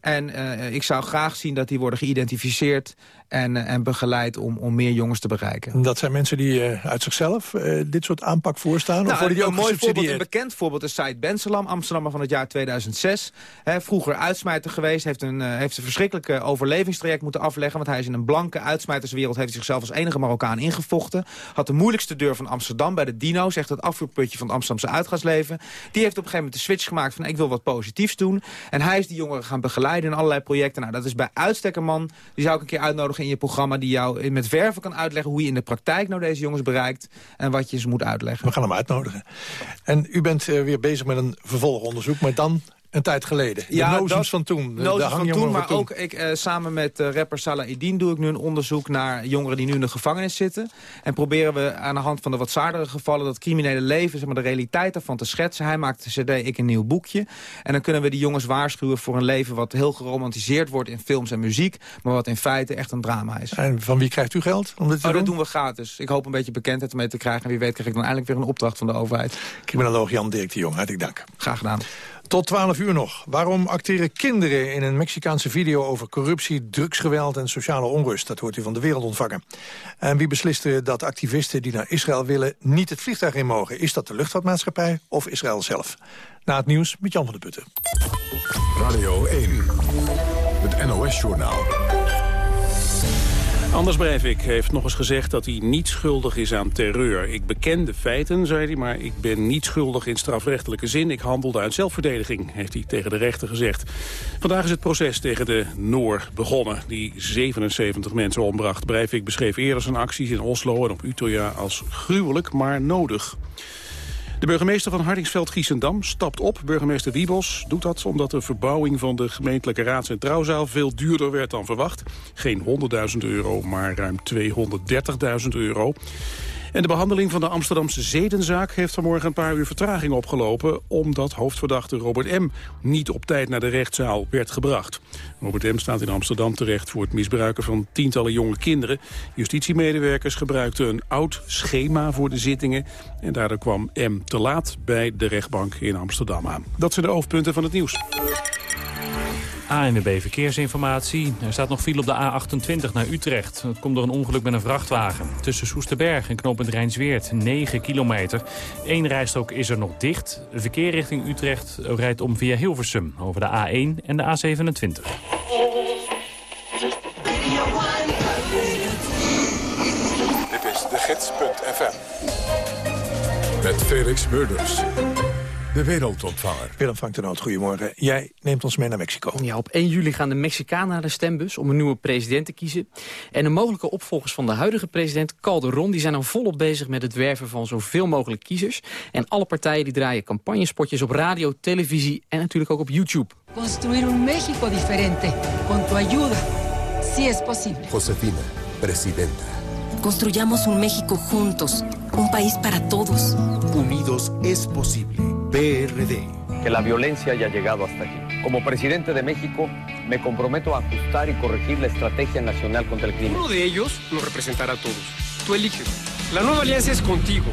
En uh, ik zou graag zien dat die worden geïdentificeerd en, eh, en begeleid om, om meer jongens te bereiken. Dat zijn mensen die uh, uit zichzelf uh, dit soort aanpak voorstaan? Nou, of worden die ook een mooi voorbeeld, een bekend voorbeeld is Said Bensalam, Amsterdammer van het jaar 2006. He, vroeger uitsmijter geweest, heeft een, uh, heeft een verschrikkelijke overlevingstraject moeten afleggen... want hij is in een blanke uitsmijterswereld, heeft zichzelf als enige Marokkaan ingevochten. Had de moeilijkste deur van Amsterdam bij de Dino's, echt het afvoerputje van het Amsterdamse uitgaansleven. Die heeft op een gegeven moment de switch gemaakt van ik wil wat positiefs doen. En hij is die jongeren gaan begeleiden in allerlei projecten. Nou, dat is bij uitstek een man, die zou ik een keer uitnodigen in je programma... die jou met verven kan uitleggen hoe je in de praktijk nou deze jongens bereikt... en wat je ze moet uitleggen. We gaan hem uitnodigen. En u bent uh, weer bezig met een vervolgonderzoek, maar dan een tijd geleden. De ja, van toen. De, de van toen, maar ook ik, uh, samen met uh, rapper Salah Idin doe ik nu een onderzoek naar jongeren die nu in de gevangenis zitten. En proberen we aan de hand van de wat zwaardere gevallen dat criminele leven, zeg maar, de realiteit daarvan te schetsen. Hij maakt de cd, ik een nieuw boekje. En dan kunnen we die jongens waarschuwen voor een leven wat heel geromantiseerd wordt in films en muziek. Maar wat in feite echt een drama is. En van wie krijgt u geld om dit te oh, doen? Dat doen we gratis. Ik hoop een beetje bekendheid ermee te krijgen. En wie weet krijg ik dan eindelijk weer een opdracht van de overheid. Criminoloog Jan Dirk de Jong, hartelijk dank. Graag gedaan. Tot 12 uur nog. Waarom acteren kinderen in een Mexicaanse video over corruptie, drugsgeweld en sociale onrust? Dat hoort u van de wereld ontvangen. En wie beslist dat activisten die naar Israël willen niet het vliegtuig in mogen? Is dat de luchtvaartmaatschappij of Israël zelf? Na het nieuws met Jan van der Putten. Radio 1, het NOS-journaal. Anders Breivik heeft nog eens gezegd dat hij niet schuldig is aan terreur. Ik beken de feiten, zei hij, maar ik ben niet schuldig in strafrechtelijke zin. Ik handelde uit zelfverdediging, heeft hij tegen de rechter gezegd. Vandaag is het proces tegen de Noor begonnen, die 77 mensen ombracht. Breivik beschreef eerder zijn acties in Oslo en op Utøya als gruwelijk, maar nodig. De burgemeester van Hardingsveld-Giessendam stapt op. Burgemeester Wiebos doet dat omdat de verbouwing van de gemeentelijke raads- en trouwzaal veel duurder werd dan verwacht. Geen 100.000 euro, maar ruim 230.000 euro. En de behandeling van de Amsterdamse zedenzaak heeft vanmorgen een paar uur vertraging opgelopen... omdat hoofdverdachte Robert M. niet op tijd naar de rechtszaal werd gebracht. Robert M. staat in Amsterdam terecht voor het misbruiken van tientallen jonge kinderen. Justitiemedewerkers gebruikten een oud schema voor de zittingen... en daardoor kwam M. te laat bij de rechtbank in Amsterdam aan. Dat zijn de hoofdpunten van het nieuws. ANWB Verkeersinformatie. Er staat nog file op de A28 naar Utrecht. Dat komt door een ongeluk met een vrachtwagen. Tussen Soesterberg en knooppunt Rijnsweert, 9 kilometer. Eén rijstrook is er nog dicht. Verkeer richting Utrecht rijdt om via Hilversum over de A1 en de A27. Dit is de gids.fm. Met Felix Murders. De wereldontvanger. Willem van Tenoot, goedemorgen. Jij neemt ons mee naar Mexico. Ja, op 1 juli gaan de Mexicanen naar de stembus om een nieuwe president te kiezen. En de mogelijke opvolgers van de huidige president Calderon... die zijn al volop bezig met het werven van zoveel mogelijk kiezers. En alle partijen die draaien campagnespotjes op radio, televisie en natuurlijk ook op YouTube. Construir un México diferente, con tu ayuda, si es posible. Josefina, presidenta. Construyamos un México juntos, un país para todos. Unidos es posible. PRD. Que la violencia haya llegado hasta aquí. Como presidente de México, me comprometo a ajustar y corregir la estrategia nacional contra el crimen. Uno de ellos nos representará a todos. Tú eliges. La nueva alianza es contigo.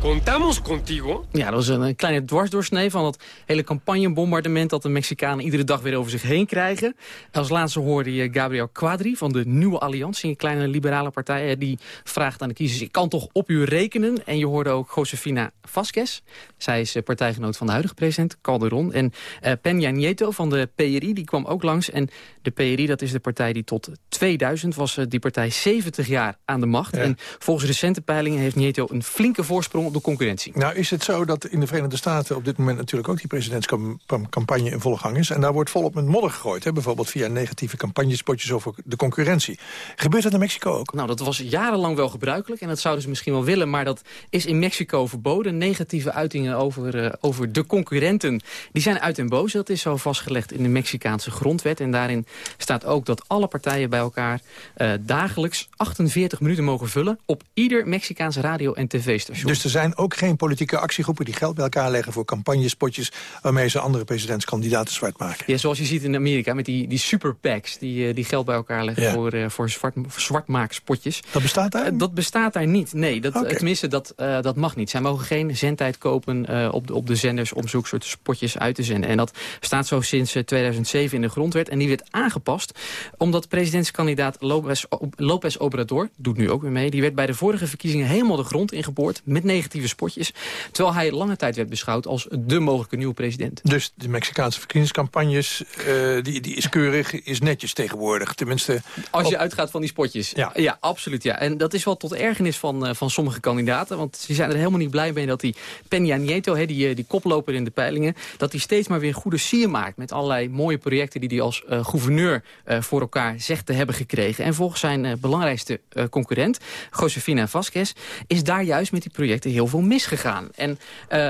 Contamos contigo. Ja, dat was een kleine dwarsdoorsnee van dat hele campagnebombardement... dat de Mexicanen iedere dag weer over zich heen krijgen. Als laatste hoorde je Gabriel Quadri van de Nieuwe Alliantie... een kleine liberale partij, eh, die vraagt aan de kiezers... ik kan toch op u rekenen? En je hoorde ook Josefina Vasquez. Zij is eh, partijgenoot van de huidige president, Calderon. En uh, Peña Nieto van de PRI, die kwam ook langs. En de PRI, dat is de partij die tot 2000 was... die partij 70 jaar aan de macht. En volgens recente peilingen heeft Nieto een flinke voorsprong op de concurrentie. Nou is het zo dat in de Verenigde Staten op dit moment natuurlijk ook die presidentscampagne in volle gang is. En daar wordt volop met modder gegooid. Hè? Bijvoorbeeld via negatieve campagnespotjes over de concurrentie. Gebeurt dat in Mexico ook? Nou, dat was jarenlang wel gebruikelijk. En dat zouden ze misschien wel willen. Maar dat is in Mexico verboden. Negatieve uitingen over, uh, over de concurrenten. Die zijn uit en boos. Dat is zo vastgelegd in de Mexicaanse grondwet. En daarin staat ook dat alle partijen bij elkaar uh, dagelijks 48 minuten mogen vullen. Op ieder Mexicaanse radio- en tv-station. Dus zijn ook geen politieke actiegroepen die geld bij elkaar leggen voor campagnespotjes waarmee ze andere presidentskandidaten zwart maken. Ja, zoals je ziet in Amerika met die, die super PACs die, die geld bij elkaar leggen ja. voor, uh, voor, zwart, voor zwartmaakspotjes. Dat bestaat daar? Uh, dat bestaat daar niet, nee. Dat, okay. Tenminste, dat, uh, dat mag niet. Zij mogen geen zendtijd kopen op, de, op de zenders om zulke soort spotjes uit te zenden. En dat staat zo sinds 2007 in de grondwet. En die werd aangepast omdat presidentskandidaat Lopez, Lopez Obrador, doet nu ook weer mee, die werd bij de vorige verkiezingen helemaal de grond ingeboord met negatieve spotjes. Terwijl hij lange tijd werd beschouwd als de mogelijke nieuwe president. Dus de Mexicaanse verkiezingscampagnes, uh, die, die is keurig, is netjes tegenwoordig. Tenminste, Als je op... uitgaat van die spotjes. Ja. ja, absoluut. Ja. En dat is wel tot ergernis van, uh, van sommige kandidaten. Want ze zijn er helemaal niet blij mee dat die Peña Nieto, he, die, die koploper in de peilingen... dat hij steeds maar weer goede sier maakt met allerlei mooie projecten... die hij als uh, gouverneur voor elkaar zegt te hebben gekregen. En volgens zijn belangrijkste concurrent, Josefina Vasquez... is daar juist met die projecten heel veel misgegaan. En uh,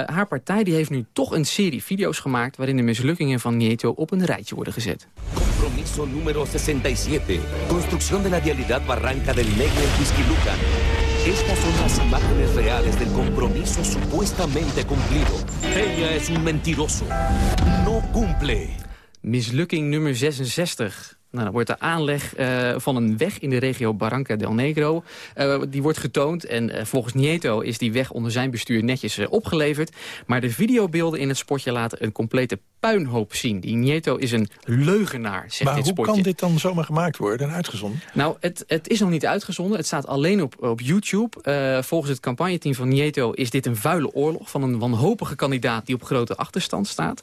haar partij die heeft nu toch een serie video's gemaakt... waarin de mislukkingen van Nieto op een rijtje worden gezet. Compromiso número 67. Construcción de la vialidad Barranca del Negro en Quisquiluca. Estas son las imágenes reales del compromiso supuestamente cumplido. Ella es un mentiroso. No cumple. Mislukking nummer 66. Nou, dan wordt de aanleg uh, van een weg in de regio Barranca del Negro. Uh, die wordt getoond en uh, volgens Nieto is die weg onder zijn bestuur netjes opgeleverd. Maar de videobeelden in het spotje laten een complete puinhoop zien. Die Nieto is een leugenaar, zegt maar dit hoe spotje. kan dit dan zomaar gemaakt worden en uitgezonden? Nou, het, het is nog niet uitgezonden. Het staat alleen op, op YouTube. volgens het campagneteam van Nieto is dit een vuile oorlog... van een wanhopige kandidaat die op grote achterstand staat.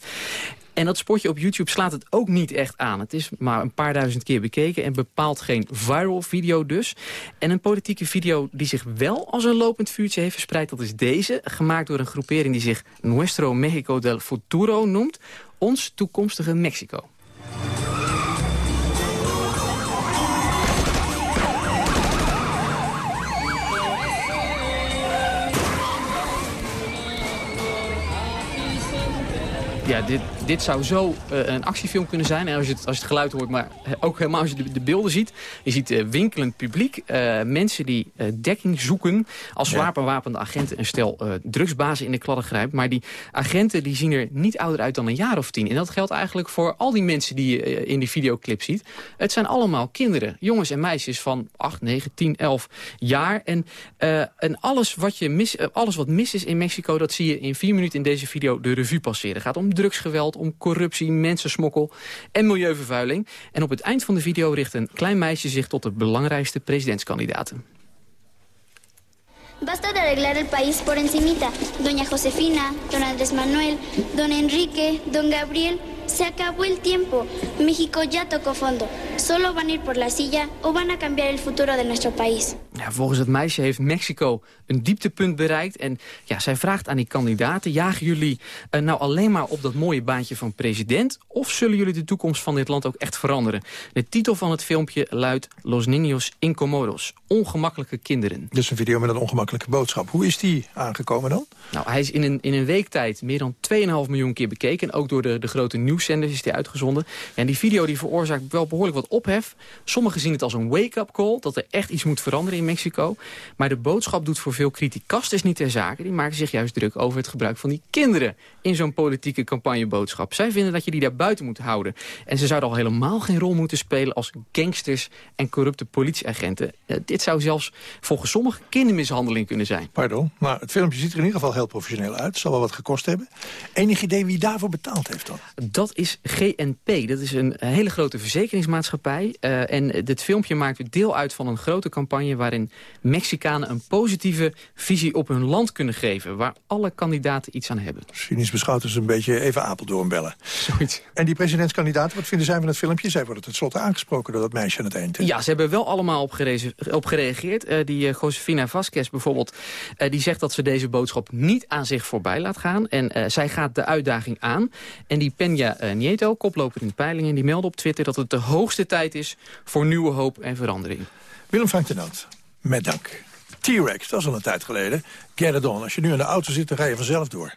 En dat spotje op YouTube slaat het ook niet echt aan. Het is maar een paar duizend keer bekeken en bepaalt geen viral video dus. En een politieke video die zich wel als een lopend vuurtje heeft verspreid... dat is deze, gemaakt door een groepering die zich Nuestro Mexico del Futuro noemt. Ons toekomstige Mexico. Ja, dit, dit zou zo uh, een actiefilm kunnen zijn. En als je, het, als je het geluid hoort, maar ook helemaal als je de, de beelden ziet. Je ziet uh, winkelend publiek. Uh, mensen die dekking zoeken. Als ja. wapenwapende agenten een stel drugsbazen in de kladden grijpt. Maar die agenten die zien er niet ouder uit dan een jaar of tien. En dat geldt eigenlijk voor al die mensen die je in die videoclip ziet. Het zijn allemaal kinderen. Jongens en meisjes van 8, 9, 10, 11 jaar. En, en alles, wat je mis, alles wat mis is in Mexico... dat zie je in vier minuten in deze video de revue passeren. Het gaat om drugsgeweld, om corruptie, mensensmokkel en milieuvervuiling. En op het eind van de video richt een klein meisje zich tot de belangrijkste presidentskandidaten. Basta de arreglar el país por encimita. Doña Josefina, don Andrés Manuel, don Enrique, don Gabriel. Se acabó el tiempo. México ya tocó fondo. solo van a ir por la silla o van a cambiar el futuro de nuestro país. Ja, volgens het meisje heeft Mexico een dieptepunt bereikt. En ja, zij vraagt aan die kandidaten... jagen jullie uh, nou alleen maar op dat mooie baantje van president... of zullen jullie de toekomst van dit land ook echt veranderen? De titel van het filmpje luidt Los Niños Incomodos. Ongemakkelijke kinderen. Dus een video met een ongemakkelijke boodschap. Hoe is die aangekomen dan? Nou, hij is in een, in een week tijd meer dan 2,5 miljoen keer bekeken. En ook door de, de grote nieuwszenders is die uitgezonden. En die video die veroorzaakt wel behoorlijk wat ophef. Sommigen zien het als een wake-up call... dat er echt iets moet veranderen in Mexico. Maar de boodschap doet voor veel criticasters niet ter zake. Die maken zich juist druk over het gebruik van die kinderen... in zo'n politieke campagneboodschap. Zij vinden dat je die daar buiten moet houden. En ze zouden al helemaal geen rol moeten spelen... als gangsters en corrupte politieagenten. Uh, dit zou zelfs volgens sommigen kindermishandeling kunnen zijn. Pardon, maar het filmpje ziet er in ieder geval heel professioneel uit. Het zal wel wat gekost hebben. Enig idee wie daarvoor betaald heeft dan? Dat is GNP. Dat is een hele grote verzekeringsmaatschappij. Uh, en dit filmpje maakt deel uit van een grote campagne... waarin Mexicanen een positieve visie op hun land kunnen geven... waar alle kandidaten iets aan hebben. Cynisch beschouwd is een beetje even Apeldoorn bellen. Zoiets. En die presidentskandidaten, wat vinden zij van het filmpje? Zij worden tenslotte aangesproken door dat meisje aan het eind. Ja, ze hebben wel allemaal op, op gereageerd. Uh, die uh, Josefina Vasquez bijvoorbeeld, die zegt dat ze deze boodschap niet aan zich voorbij laat gaan. En zij gaat de uitdaging aan. En die Peña Nieto, koploper in de peilingen, die meldde op Twitter... dat het de hoogste tijd is voor nieuwe hoop en verandering. Willem Frank de Noot, met dank. T-Rex, dat is al een tijd geleden. Get it on. Als je nu in de auto zit, dan ga je vanzelf door.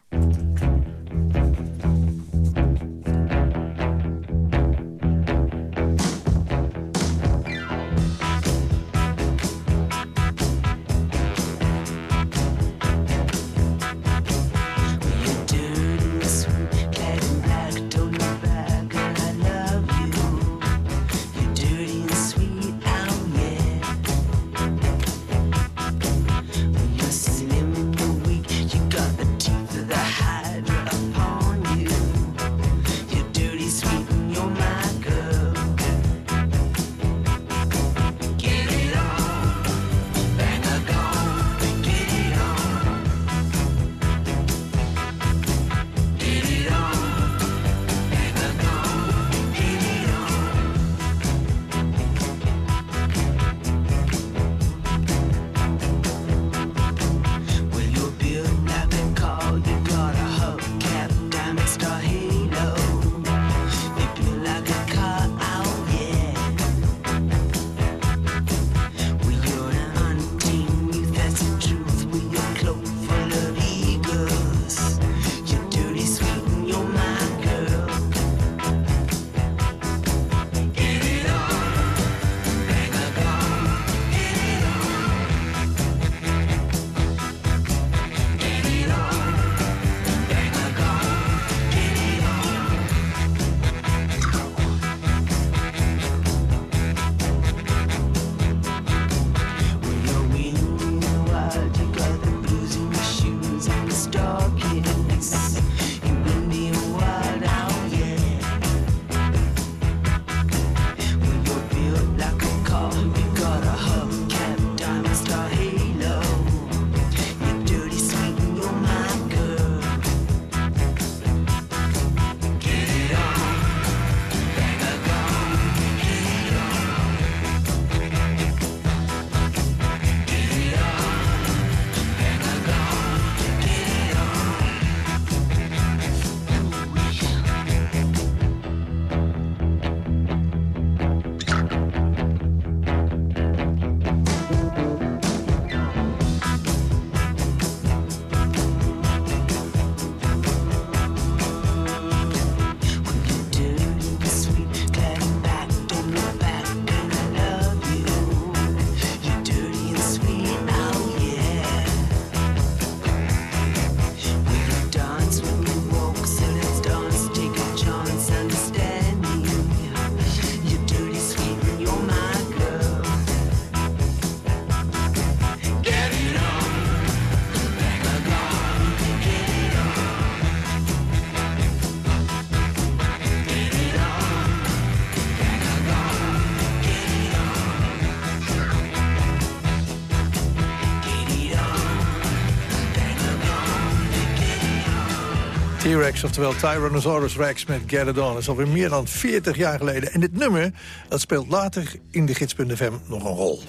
Oftewel Tyrannosaurus Rex met Get It On. Dat is meer dan 40 jaar geleden. En dit nummer dat speelt later in de gids.fm nog een rol.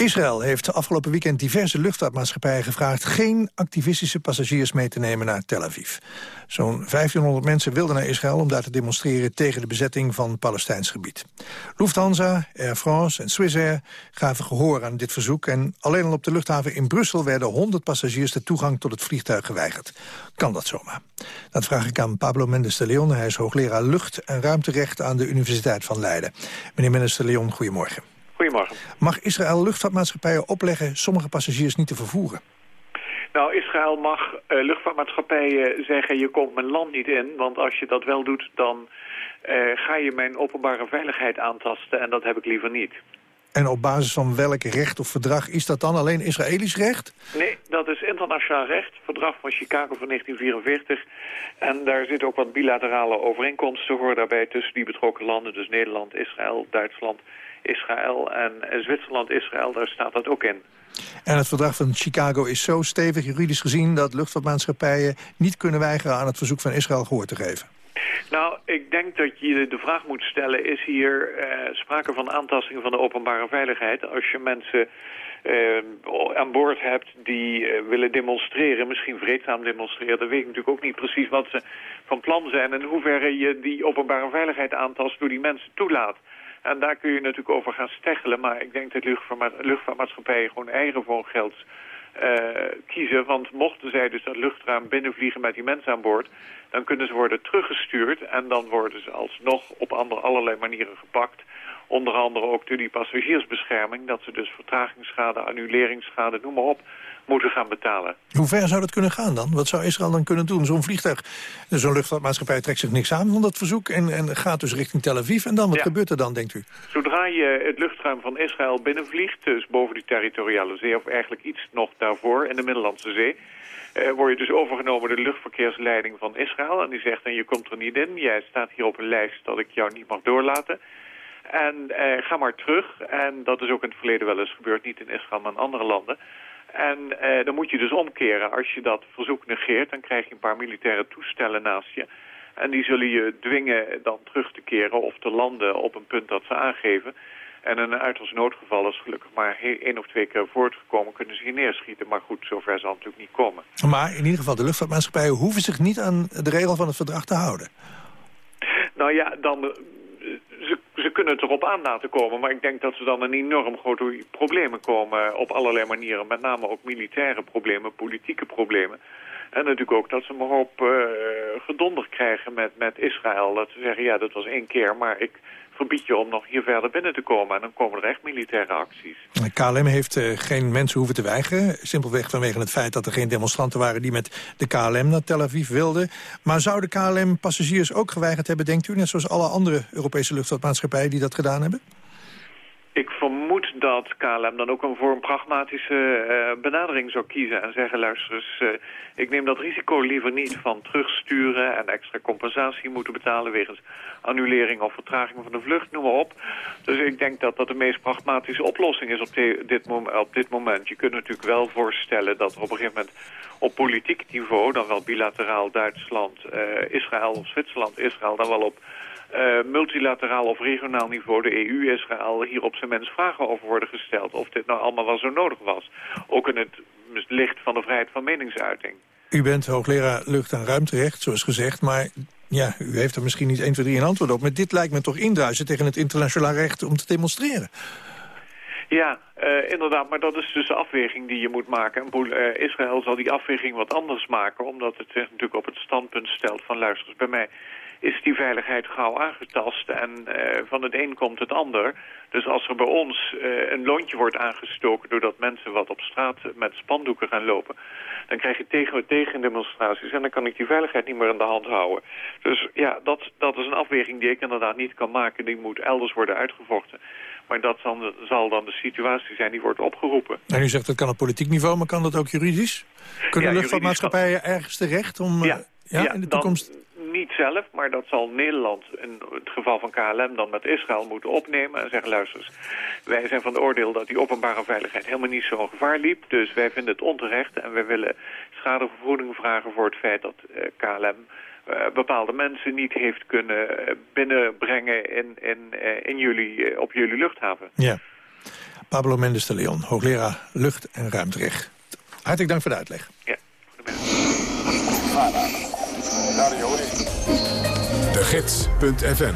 Israël heeft afgelopen weekend diverse luchtvaartmaatschappijen gevraagd... geen activistische passagiers mee te nemen naar Tel Aviv. Zo'n 1500 mensen wilden naar Israël om daar te demonstreren... tegen de bezetting van Palestijns gebied. Lufthansa, Air France en Swissair gaven gehoor aan dit verzoek... en alleen al op de luchthaven in Brussel werden 100 passagiers... de toegang tot het vliegtuig geweigerd. Kan dat zomaar? Dat vraag ik aan Pablo Mendes de Leon. Hij is hoogleraar lucht- en ruimterecht aan de Universiteit van Leiden. Meneer Mendes de Leon, goedemorgen. Goedemorgen. Mag Israël luchtvaartmaatschappijen opleggen sommige passagiers niet te vervoeren? Nou, Israël mag uh, luchtvaartmaatschappijen zeggen... je komt mijn land niet in, want als je dat wel doet... dan uh, ga je mijn openbare veiligheid aantasten en dat heb ik liever niet. En op basis van welk recht of verdrag is dat dan? Alleen Israëlisch recht? Nee, dat is internationaal recht. Verdrag van Chicago van 1944. En daar zitten ook wat bilaterale overeenkomsten voor daarbij... tussen die betrokken landen, dus Nederland, Israël, Duitsland Israël en Zwitserland-Israël, daar staat dat ook in. En het verdrag van Chicago is zo stevig juridisch gezien... dat luchtvaartmaatschappijen niet kunnen weigeren aan het verzoek van Israël gehoor te geven. Nou, ik denk dat je de vraag moet stellen... is hier uh, sprake van aantasting van de openbare veiligheid... als je mensen uh, aan boord hebt die uh, willen demonstreren... misschien vreedzaam demonstreren... dan weet ik natuurlijk ook niet precies wat ze van plan zijn... en in hoeverre je die openbare veiligheid aantast door die mensen toelaat. En daar kun je natuurlijk over gaan steggelen. Maar ik denk dat luchtvaartmaatschappijen gewoon eigen voor geld uh, kiezen. Want mochten zij dus dat luchtruim binnenvliegen met die mensen aan boord... dan kunnen ze worden teruggestuurd en dan worden ze alsnog op andere, allerlei manieren gepakt. Onder andere ook door die passagiersbescherming... dat ze dus vertragingsschade, annuleringsschade, noem maar op moeten gaan betalen. Hoe ver zou dat kunnen gaan dan? Wat zou Israël dan kunnen doen? Zo'n vliegtuig, zo'n luchtvaartmaatschappij trekt zich niks aan van dat verzoek... en, en gaat dus richting Tel Aviv. En dan, wat gebeurt er dan, denkt u? Zodra je het luchtruim van Israël binnenvliegt... dus boven die territoriale zee, of eigenlijk iets nog daarvoor in de Middellandse Zee... Uh, word je dus overgenomen door de luchtverkeersleiding van Israël. En die zegt, en je komt er niet in. Jij staat hier op een lijst dat ik jou niet mag doorlaten. En uh, ga maar terug. En dat is ook in het verleden wel eens gebeurd. Niet in Israël, maar in andere landen. En eh, dan moet je dus omkeren. Als je dat verzoek negeert, dan krijg je een paar militaire toestellen naast je. En die zullen je dwingen dan terug te keren of te landen op een punt dat ze aangeven. En in een uiterst noodgeval is gelukkig maar één of twee keer voortgekomen... kunnen ze hier neerschieten. Maar goed, zover zal het natuurlijk niet komen. Maar in ieder geval, de luchtvaartmaatschappijen hoeven zich niet aan de regel van het verdrag te houden. Nou ja, dan ze, kunnen het erop aan laten komen, maar ik denk dat ze dan een enorm grote problemen komen op allerlei manieren. Met name ook militaire problemen, politieke problemen. En natuurlijk ook dat ze maar op uh, gedonder krijgen met, met Israël. Dat ze zeggen, ja, dat was één keer, maar ik verbied je om nog hier verder binnen te komen. En dan komen er echt militaire acties. KLM heeft uh, geen mensen hoeven te weigeren. Simpelweg vanwege het feit dat er geen demonstranten waren... die met de KLM naar Tel Aviv wilden. Maar zou de KLM passagiers ook geweigerd hebben, denkt u? Net zoals alle andere Europese luchtvaartmaatschappijen die dat gedaan hebben? Ik vermoed dat KLM dan ook een voor een pragmatische uh, benadering zou kiezen en zeggen, luister eens, uh, ik neem dat risico liever niet van terugsturen en extra compensatie moeten betalen wegens annulering of vertraging van de vlucht, noem maar op. Dus ik denk dat dat de meest pragmatische oplossing is op, dit, op dit moment. Je kunt natuurlijk wel voorstellen dat er op een gegeven moment op politiek niveau, dan wel bilateraal Duitsland, uh, Israël of Zwitserland, Israël, dan wel op uh, multilateraal of regionaal niveau, de EU, Israël, hier op zijn mens vragen over worden gesteld. Of dit nou allemaal wel zo nodig was. Ook in het licht van de vrijheid van meningsuiting. U bent hoogleraar lucht- en ruimterecht, zoals gezegd, maar ja, u heeft er misschien niet 1, 2, 3 een antwoord op. Maar dit lijkt me toch indruisen tegen het internationaal recht om te demonstreren. Ja, uh, inderdaad, maar dat is dus de afweging die je moet maken. En uh, Israël zal die afweging wat anders maken, omdat het zich natuurlijk op het standpunt stelt van luister bij mij is die veiligheid gauw aangetast en uh, van het een komt het ander. Dus als er bij ons uh, een lontje wordt aangestoken doordat mensen wat op straat met spandoeken gaan lopen, dan krijg je tegen, tegendemonstraties en dan kan ik die veiligheid niet meer in de hand houden. Dus ja, dat, dat is een afweging die ik inderdaad niet kan maken. Die moet elders worden uitgevochten. Maar dat zal, zal dan de situatie zijn die wordt opgeroepen. En u zegt dat kan op politiek niveau, maar kan dat ook juridisch? Kunnen ja, luchtvaartmaatschappijen ergens terecht om ja, uh, ja, in de toekomst niet zelf, maar dat zal Nederland in het geval van KLM dan met Israël moeten opnemen en zeggen, luister eens, wij zijn van de oordeel dat die openbare veiligheid helemaal niet zo'n gevaar liep, dus wij vinden het onterecht en wij willen schadevergoeding vragen voor het feit dat eh, KLM eh, bepaalde mensen niet heeft kunnen eh, binnenbrengen in, in, in jullie, op jullie luchthaven. Ja. Pablo Mendes de Leon, hoogleraar lucht- en ruimterecht. Hartelijk dank voor de uitleg. Ja. De Gids.fm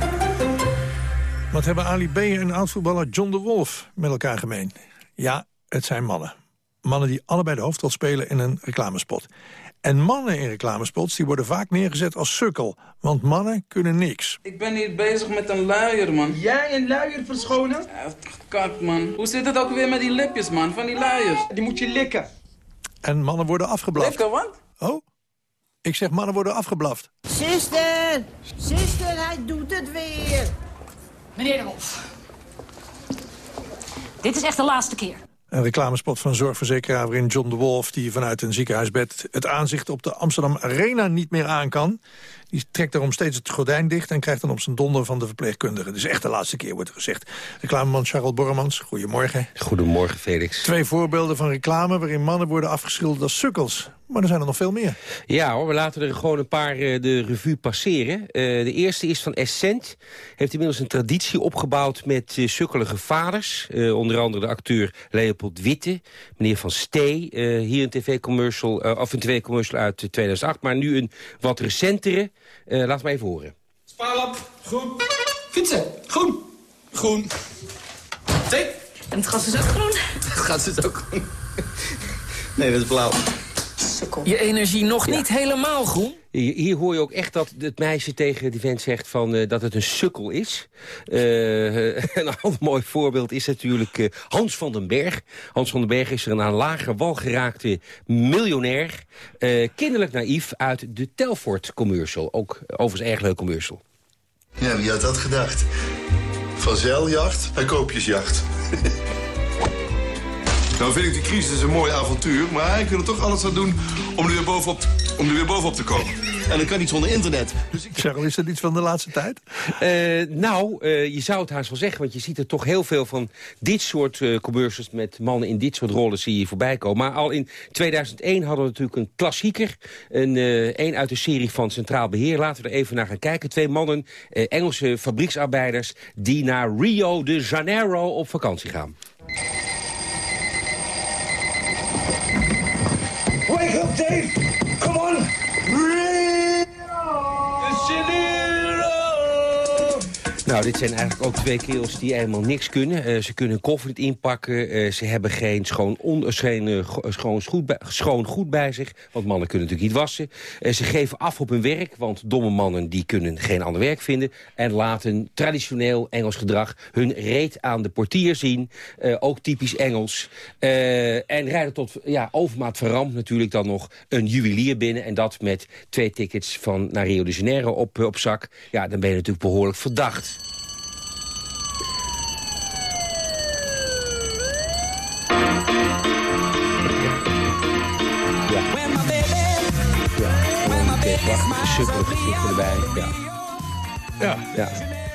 Wat hebben Ali B. en oudvoetballer John de Wolf met elkaar gemeen? Ja, het zijn mannen. Mannen die allebei de hoofdrol spelen in een reclamespot. En mannen in reclamespots die worden vaak neergezet als sukkel. Want mannen kunnen niks. Ik ben hier bezig met een luier, man. Jij een luier verschonen? Ja, kak, man. Hoe zit het ook weer met die lipjes, man, van die luiers? Die moet je likken. En mannen worden afgeblaft. Likken, wat? Oh, ik zeg mannen worden afgeblaft. Zuster! Zuster, hij doet het weer! Meneer de Wolf. Dit is echt de laatste keer. Een reclamespot van zorgverzekeraar waarin John de Wolf... die vanuit een ziekenhuisbed het aanzicht op de Amsterdam Arena niet meer aan kan. Die trekt daarom steeds het gordijn dicht... en krijgt dan op zijn donder van de verpleegkundige. Dus echt de laatste keer, wordt er gezegd. Reclameman Charles Borremans, goedemorgen. Goedemorgen, Felix. Twee voorbeelden van reclame waarin mannen worden afgeschilderd als sukkels. Maar er zijn er nog veel meer. Ja hoor, we laten er gewoon een paar uh, de revue passeren. Uh, de eerste is van Essent. Heeft inmiddels een traditie opgebouwd met uh, sukkelige vaders. onder andere de acteur Leopold Witte. Meneer Van Stee. hier een tv-commercial, of een tv-commercial uit 2008. Maar nu een wat recentere. Laat me even horen. Spaarlap, groen. Fietsen, groen. Groen. Zee. En het gas is ook groen. Het gas is ook groen. Nee, dat is blauw. Je energie nog niet helemaal groen? Hier, hoor je ook echt dat het meisje tegen die vent zegt van, uh, dat het een sukkel is. Uh, een ander mooi voorbeeld is natuurlijk uh, Hans van den Berg. Hans van den Berg is er een aan lager wal geraakte miljonair. kinderlijk naïef uit de Telfort commercial. Ook overigens erg leuk commercial. Ja, wie had dat gedacht? Van zeiljacht naar koopjesjacht. Nou vind ik die crisis een mooi avontuur, maar ik wil er toch alles aan doen om er weer bovenop, om er weer bovenop te komen. En dat kan niet zonder internet. Dus ik... Cheryl, is dat iets van de laatste tijd? Uh, nou, uh, je zou het haast wel zeggen, want je ziet er toch heel veel van dit soort uh, commercials met mannen in dit soort rollen zie je voorbij komen. Maar al in 2001 hadden we natuurlijk een klassieker, een, een uit de serie van Centraal Beheer. Laten we er even naar gaan kijken. Twee mannen, Engelse fabrieksarbeiders, die naar Rio de Janeiro op vakantie gaan. Nou, dit zijn eigenlijk ook twee kerels die helemaal niks kunnen. Uh, ze kunnen koffer niet inpakken. Uh, ze hebben geen, schoon, on, geen uh, schoon, goed bij, schoon goed bij zich. Want mannen kunnen natuurlijk niet wassen. ze geven af op hun werk, want domme mannen die kunnen geen ander werk vinden. En laten traditioneel Engels gedrag hun reet aan de portier zien. ook typisch Engels. en rijden tot ja, overmaat verramd natuurlijk dan nog een juwelier binnen. En dat met twee tickets van naar Rio de Janeiro op, op zak. Ja, dan ben je natuurlijk behoorlijk verdacht. Prachtige vliegen erbij. Ja. Ja. ja.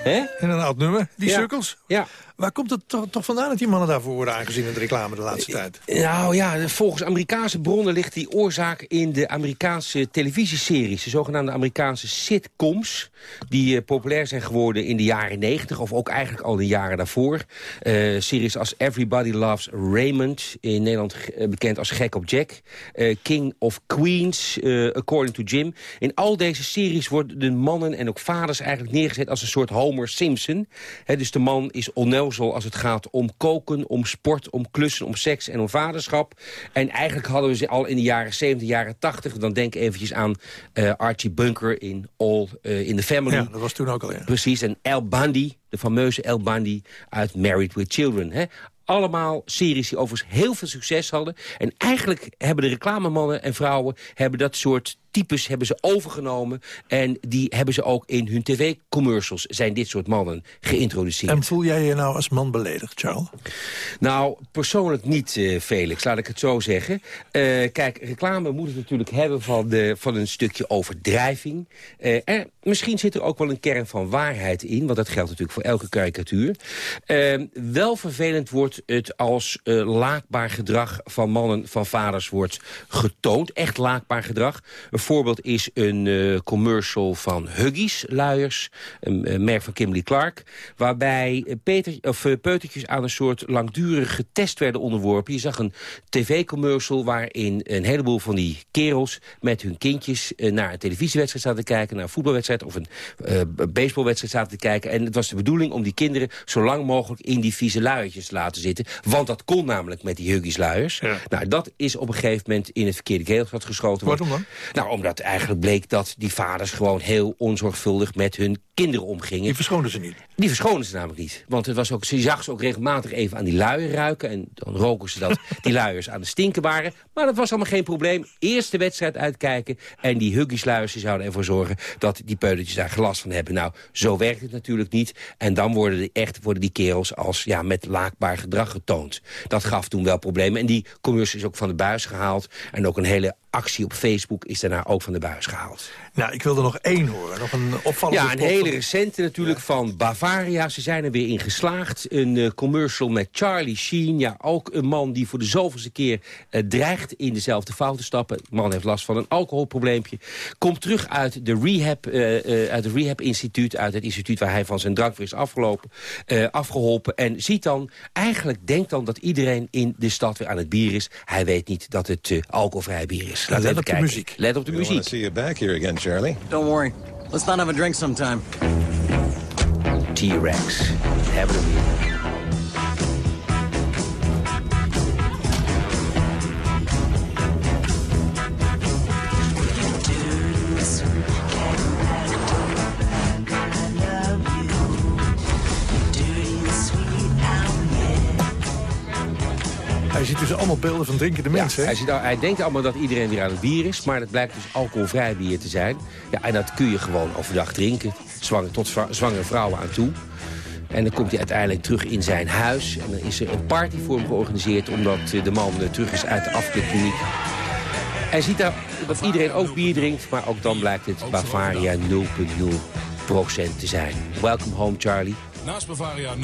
Hè? En een oud nummer, die ja. sukkels. Ja. Waar komt het toch, toch vandaan dat die mannen daarvoor worden aangezien in de reclame de laatste tijd? Nou ja, volgens Amerikaanse bronnen ligt die oorzaak in de Amerikaanse televisieseries. De zogenaamde Amerikaanse sitcoms. Die uh, populair zijn geworden in de jaren 90 of ook eigenlijk al de jaren daarvoor. Uh, series als Everybody Loves Raymond, in Nederland uh, bekend als Gek op Jack. King of Queens, According to Jim. In al deze series worden de mannen en ook vaders eigenlijk neergezet als een soort Homer Simpson. Dus de man is onnozel als het gaat om koken, om sport, om klussen, om seks en om vaderschap. En eigenlijk hadden we ze al in de jaren 70, jaren 80. Dan denk eventjes aan uh, Archie Bunker in All uh, in the Family. Ja, dat was toen ook al, ja. Precies, en El Bundy, de fameuze El Bundy uit Married with Children. Hè? Allemaal series die overigens heel veel succes hadden. En eigenlijk hebben de reclamemannen en vrouwen hebben dat soort types hebben ze overgenomen. En die hebben ze ook in hun tv-commercials... zijn dit soort mannen geïntroduceerd. En voel jij je nou als man beledigd, Charles? Nou, persoonlijk niet, uh, Felix, laat ik het zo zeggen. Uh, kijk, reclame moet het natuurlijk hebben van, de, van een stukje overdrijving. Uh, en misschien zit er ook wel een kern van waarheid in... want dat geldt natuurlijk voor elke karikatuur. wel vervelend wordt het als laakbaar gedrag van mannen, van vaders wordt getoond. Echt laakbaar gedrag. Een voorbeeld is een commercial van Huggies luiers, een merk van Kimberly Clark... waarbij Peter, of, peutertjes aan een soort langdurige test werden onderworpen. Je zag een tv-commercial waarin een heleboel van die kerels... met hun kindjes uh, naar een televisiewedstrijd zaten te kijken... naar een voetbalwedstrijd of een baseballwedstrijd zaten te kijken. En het was de bedoeling om die kinderen zo lang mogelijk... in die vieze luiertjes te laten zitten. Want dat kon namelijk met die Huggies luiers. Nou, dat is op een gegeven moment in het verkeerde keelgat geschoten. Waarom dan? Nou, omdat eigenlijk bleek dat die vaders gewoon heel onzorgvuldig met hun kinderen omgingen. Die verschonen ze niet? Die verschonen ze namelijk niet. Want het was ook, ze zag ze ook regelmatig even aan die luier ruiken. En dan roken ze dat die luiers aan de stinken waren. Maar dat was allemaal geen probleem. Eerst de wedstrijd uitkijken. En die huggiesluiers zouden ervoor zorgen dat die peutertjes daar gelast van hebben. Nou, zo werkt het natuurlijk niet. En dan worden, de, echt, worden die kerels als ja, met laakbaar gedrag getoond. Dat gaf toen wel problemen. En die commercial is ook van de buis gehaald. En ook een hele actie op Facebook is daarna ook van de buis gehaald. Nou, ik wil er nog één horen. Nog een opvallende Ja, een hele recente natuurlijk van Bavaria. Ze zijn er weer in geslaagd. Een uh, commercial met Charlie Sheen. Ja, ook een man die voor de zoveelste keer uh, dreigt in dezelfde fout te stappen. De man heeft last van een alcoholprobleempje. Komt terug uit de rehab, uh, uit het rehab instituut. Uit het instituut waar hij van zijn drank weer is afgelopen, afgeholpen. En ziet dan, eigenlijk denkt dan dat iedereen in de stad weer aan het bier is. Hij weet niet dat het alcoholvrij bier is. Laten Let op kijken. de muziek. Let op de muziek. I see you back here again, Charlie. Don't worry. Let's not have a drink sometime. T-Rex. Hebben we weer. Hij ziet dus allemaal beelden van drinkende mensen. Ja, hij, ziet, hij denkt allemaal dat iedereen weer aan het bier is. Maar het blijkt dus alcoholvrij bier te zijn. Ja, en dat kun je gewoon overdag drinken. Zwanger, tot zwangere vrouwen aan toe. En dan komt hij uiteindelijk terug in zijn huis. En dan is er een party voor hem georganiseerd... omdat de man terug is uit de afklikkliniek. Hij ziet daar dat iedereen ook bier drinkt... maar ook dan blijkt het Bavaria 0,0% te zijn. Welcome home, Charlie. Naast Bavaria 0.0.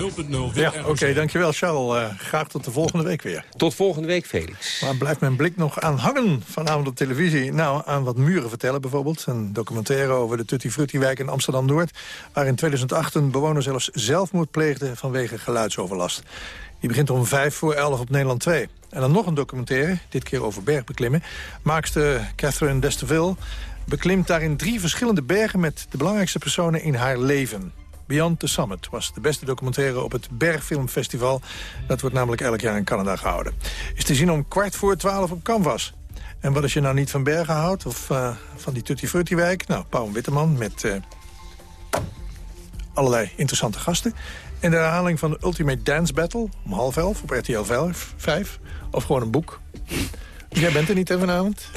Ja, oké, okay, dankjewel Charles. Uh, graag tot de volgende week weer. Tot volgende week, Felix. Waar blijft mijn blik nog aan hangen vanavond op televisie? Nou, aan wat muren vertellen bijvoorbeeld. Een documentaire over de Tutti Frutti-wijk in Amsterdam-Noord... waar in 2008 een bewoner zelfs zelfmoord pleegde vanwege geluidsoverlast. Die begint om vijf voor elf op Nederland 2. En dan nog een documentaire, dit keer over bergbeklimmen. Maakste Catherine Desteville beklimt daarin drie verschillende bergen... met de belangrijkste personen in haar leven. Beyond the Summit was de beste documentaire op het Bergfilmfestival. Dat wordt namelijk elk jaar in Canada gehouden. Is te zien om kwart voor twaalf op Canvas. En wat als je nou niet van bergen houdt of uh, van die Tutti Frutti wijk? Nou, Paul Witteman met uh, allerlei interessante gasten. En de herhaling van de Ultimate Dance Battle om half elf op RTL 5. Of gewoon een boek. Jij bent er niet hè, vanavond?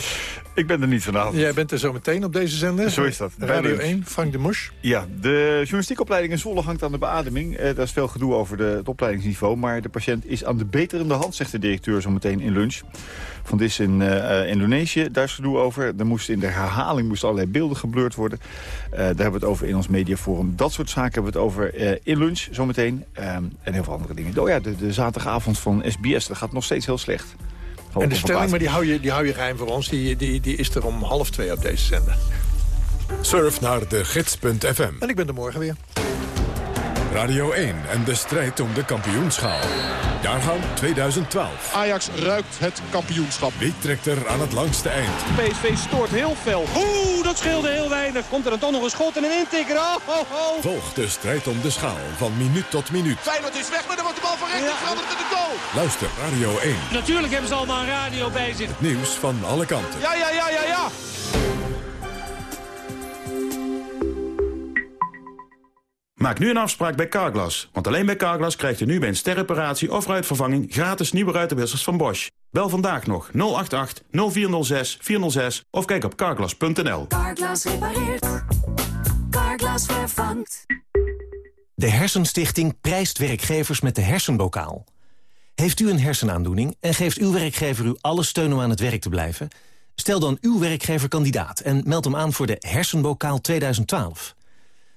Ik ben er niet vanavond. Jij bent er zo meteen op deze zender. Zo is dat. Radio 1, Frank de Mosch. Ja, de journalistiekopleiding in Zwolle hangt aan de beademing. Eh, daar is veel gedoe over de, het opleidingsniveau. Maar de patiënt is aan de beterende hand, zegt de directeur zo meteen in lunch. Van dit in uh, Indonesië, daar is gedoe over. Er moest in de herhaling moesten allerlei beelden geblurred worden. Uh, daar hebben we het over in ons mediaforum. Dat soort zaken hebben we het over uh, in lunch zometeen. en heel veel andere dingen. Oh ja, de, de zaterdagavond van SBS, dat gaat nog steeds heel slecht. En de stelling, maar die hou, je, die hou je geheim voor ons, die, die, die is er om half twee op deze zender. Surf naar de gids.fm. En ik ben er morgen weer. Radio 1 en de strijd om de kampioenschaal. Jaargang 2012. Ajax ruikt het kampioenschap. Wie trekt er aan het langste eind? PSV stoort heel fel. Oeh, dat scheelde heel weinig. Komt er dan toch nog een schot en een intikker. Oh, oh, oh. Volg de strijd om de schaal van minuut tot minuut. Feyenoord is weg, maar dan wordt de bal van rechts ja. veranderd in de goal. Luister Radio 1. Natuurlijk hebben ze allemaal een radio bij zich. Het nieuws van alle kanten. Ja, ja, ja, ja, ja. Maak nu een afspraak bij Carglass. Want alleen bij Carglass krijgt u nu bij een sterreparatie of ruitvervanging... gratis nieuwe ruitenwissers van Bosch. Bel vandaag nog 088 0406 406 of kijk op carglass.nl. Carglass repareert. Carglass vervangt. De Hersenstichting prijst werkgevers met de hersenbokaal. Heeft u een hersenaandoening en geeft uw werkgever u alle steun om aan het werk te blijven? Stel dan uw werkgever kandidaat en meld hem aan voor de Hersenbokaal 2012.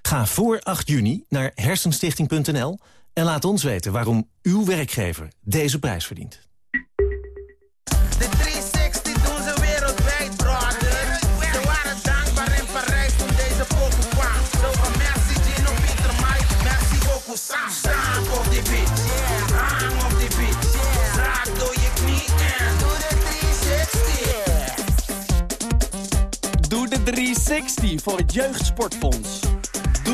Ga voor 8 juni naar hersenstichting.nl en laat ons weten waarom uw werkgever deze prijs verdient. De 360 doen ze wereldwijd, brother. Ze waren dankbaar in Parijs toen deze pokoe kwam. Zo van merci Gino, Pieter, Mike, merci beaucoup, Sam. Sam op die beat, hang op die beat. Raak door je knie en doe de 360. Doe de 360 voor het Jeugdsportfonds.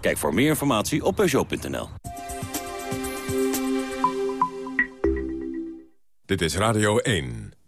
Kijk voor meer informatie op Peugeot.nl. Dit is Radio 1.